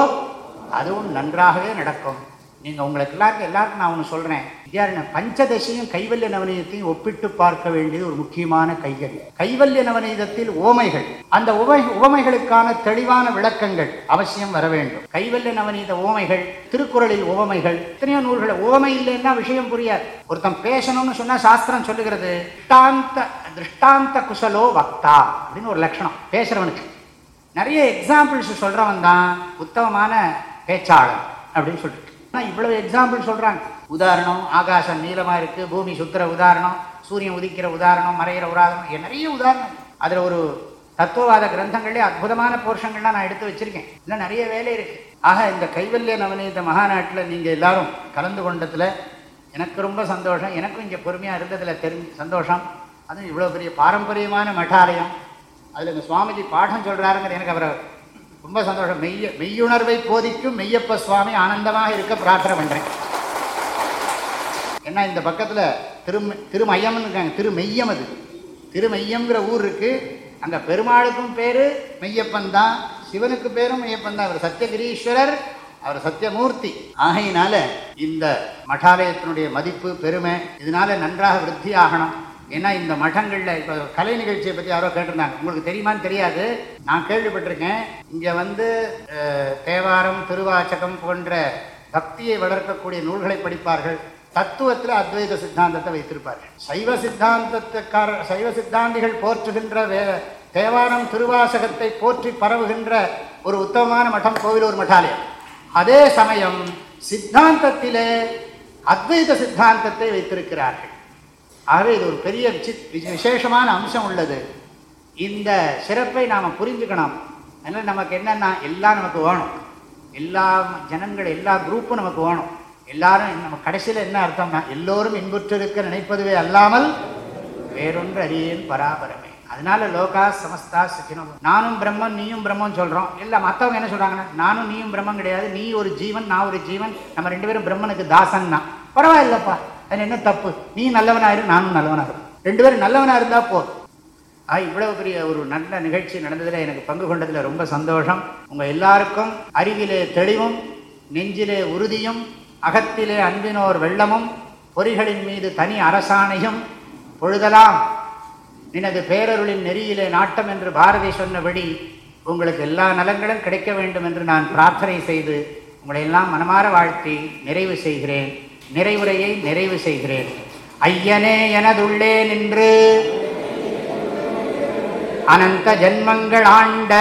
அதுவும் நன்றாகவே நடக்கும். நீங்கள் உங்களுக்கு எல்லாருக்கும் எல்லாருக்கும் நான் ஒன்று சொல்கிறேன் வித்யாரண பஞ்சதசையும் கைவல்ய நவநீதத்தையும் ஒப்பிட்டு பார்க்க வேண்டியது ஒரு முக்கியமான கைகள் கைவல்ய நவநீதத்தில் உவமைகள். அந்த உவமை உவமைகளுக்கான தெளிவான விளக்கங்கள் அவசியம் வர வேண்டும். கைவல்ய நவநீத உவமைகள் திருக்குறளில் உவமைகள் எத்தனையோ நூல்கள் உவமை இல்லைன்னா விஷயம் புரியாது. ஒருத்தன் பேசணும்னு சொன்னா சாஸ்திரம் சொல்லுகிறது திருஷ்டாந்த திருஷ்டாந்த குசலோ வக்தா அப்படின்னு ஒரு லட்சணம் பேசுறவனுக்கு. நிறைய எக்ஸாம்பிள்ஸ் சொல்றவன் தான் உத்தமமான பேச்சாளர் அப்படின்னு சொல்லிட்டு. ஆனால் இவ்வளவு எக்ஸாம்பிள் சொல்றாங்க. உதாரணம் ஆகாசம் நீளமாக இருக்குது பூமி சுத்துற உதாரணம் சூரியன் உதிக்கிற உதாரணம் மறையிற உதாரணம் நிறைய உதாரணம். அதில் ஒரு தத்துவவாத கிரந்தங்கள்லேயே அற்புதமான போர்ஷங்கள்லாம் நான் எடுத்து வச்சிருக்கேன். இல்லை நிறைய வேலை இருக்குது ஆக இந்த கைவல்ய நவநீத மகாநாட்டில் நீங்கள் எல்லாரும் கலந்து கொண்டதில் எனக்கு ரொம்ப சந்தோஷம். எனக்கும் இங்கே பொறுமையாக இருந்ததில் தெரிஞ்சு சந்தோஷம். அதுவும் இவ்வளோ பெரிய பாரம்பரியமான மட்டாலயம். அதில் இந்த சுவாமிஜி பாடம் சொல்கிறாருங்கிறது எனக்கு அவரை ரொம்ப சந்தோஷம். மெய்ய மெய்யுணர்வை போதிக்கும் மெய்யப்ப சுவாமி ஆனந்தமாக இருக்க பிரார்த்தனை பண்ணுறேன் ஏன்னா இந்த பக்கத்தில் திரு திருமையம்னு இருக்காங்க. திருமெய்யம் அது. திருமெய்யம்ங்கிற ஊர் இருக்குது அங்கே பெருமாளுக்கும் பேர் மெய்யப்பன் தான். சிவனுக்கு பேரும் மெய்யப்பன் தான். அவர் சத்தியகிரீஸ்வரர் அவர் சத்தியமூர்த்தி. ஆகையினால இந்த மடாலயத்தினுடைய மதிப்பு பெருமை இதனால நன்றாக விருத்தி ஆகணும். ஏன்னா இந்த மடங்களில் இப்போ கலை நிகழ்ச்சியை பற்றி யாரோ கேட்டிருந்தாங்க. உங்களுக்கு தெரியுமான்னு தெரியாது. நான் கேள்விப்பட்டிருக்கேன். இங்கே வந்து தேவாரம் திருவாச்சகம் போன்ற பக்தியை வளர்க்கக்கூடிய நூல்களை படிப்பார்கள். தத்துவத்தில் அத்வைத சித்தாந்தத்தை வைத்திருப்பார்கள் சைவ சித்தாந்தத்துக்கார சைவ சித்தாந்திகள் போற்றுகின்ற வே தேவாரம் திருவாசகத்தை போற்றி பரவுகின்ற ஒரு உத்தமமான மடம் கோவிலூர் மட்டாலயம் அதே சமயம் சித்தாந்தத்திலே அத்வைத சித்தாந்தத்தை வைத்திருக்கிறார்கள். ஆகவே இது ஒரு பெரிய விசேஷமான அம்சம் உள்ளது. இந்த சிறப்பை நாம் புரிஞ்சுக்கணும். அதனால் நமக்கு என்னென்னா எல்லாம் நமக்கு வேணும். எல்லா ஜனங்கள் எல்லா குரூப்பும் நமக்கு வேணும். எல்லாரும் நம்ம கடைசியில் என்ன அர்த்தம்னா எல்லோரும் இன்புற்றிருக்க நினைப்பதுவே அல்லாமல் வேறொன்று அறியேன் பராபரமே. அதனால லோகா சமஸ்தா சுக்கினோ நானும் பிரம்மன் நீயும் பிரம்மன் சொல்கிறோம் இல்லை மற்றவங்க என்ன சொல்கிறாங்கன்னா நானும் நீயும் பிரம்மன் கிடையாது. நீ ஒரு ஜீவன் நான் ஒரு ஜீவன். நம்ம ரெண்டு பேரும் பிரம்மனுக்கு தாசன்னா. பரவாயில்லப்பா. அது என்ன தப்பு? நீ நல்லவனாயிரு நானும் நல்லவனா ரெண்டு பேரும் நல்லவனாக இருந்தால் போதும் ஆ இவ்வளவு பெரிய ஒரு நல்ல நிகழ்ச்சி நடந்ததில் எனக்கு பங்கு கொண்டதில் ரொம்ப சந்தோஷம். உங்கள் எல்லாருக்கும் அறிவிலே தெளிவும் நெஞ்சிலே உறுதியும் அகத்திலே அன்பினோர் வெள்ளமும் பொறிகளின் மீது தனி அரசாணையும் பொழுதலாம். நினது பேரருளின் நெறியிலே நாட்டம் என்று பாரதி சொன்னபடி உங்களுக்கு எல்லா நலங்களும் கிடைக்க வேண்டும் என்று நான் பிரார்த்தனை செய்து உங்களை எல்லாம் மனமாற வாழ்த்தி நிறைவு செய்கிறேன். நிறைவுரையை நிறைவு செய்கிறேன். ஐயனே எனதுள்ளே நின்று அனந்த ஜன்மங்கள் ஆண்ட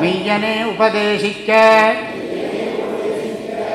மெய்யனே உபதேசிக்க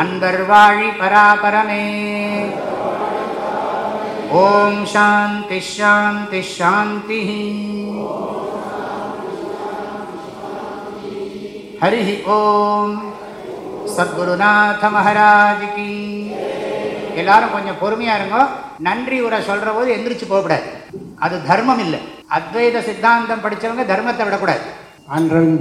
அன்பர் வாழி பராபரமே. ஓம் சாந்தி ஷாந்தி ஷாந்தி ஹரி ஓம். சத்குருநாத மகாராஜிக்கு எல்லாரும் கொஞ்சம் பொறுமையா இருங்கோ. நன்றி உரை சொல்ற போது எந்திரிச்சு போகக்கூடாது. அது தர்மம் இல்லை. அத்வைத சித்தாந்தம் படிச்சவங்க தர்மத்தை விடக்கூடாது. அன்றன்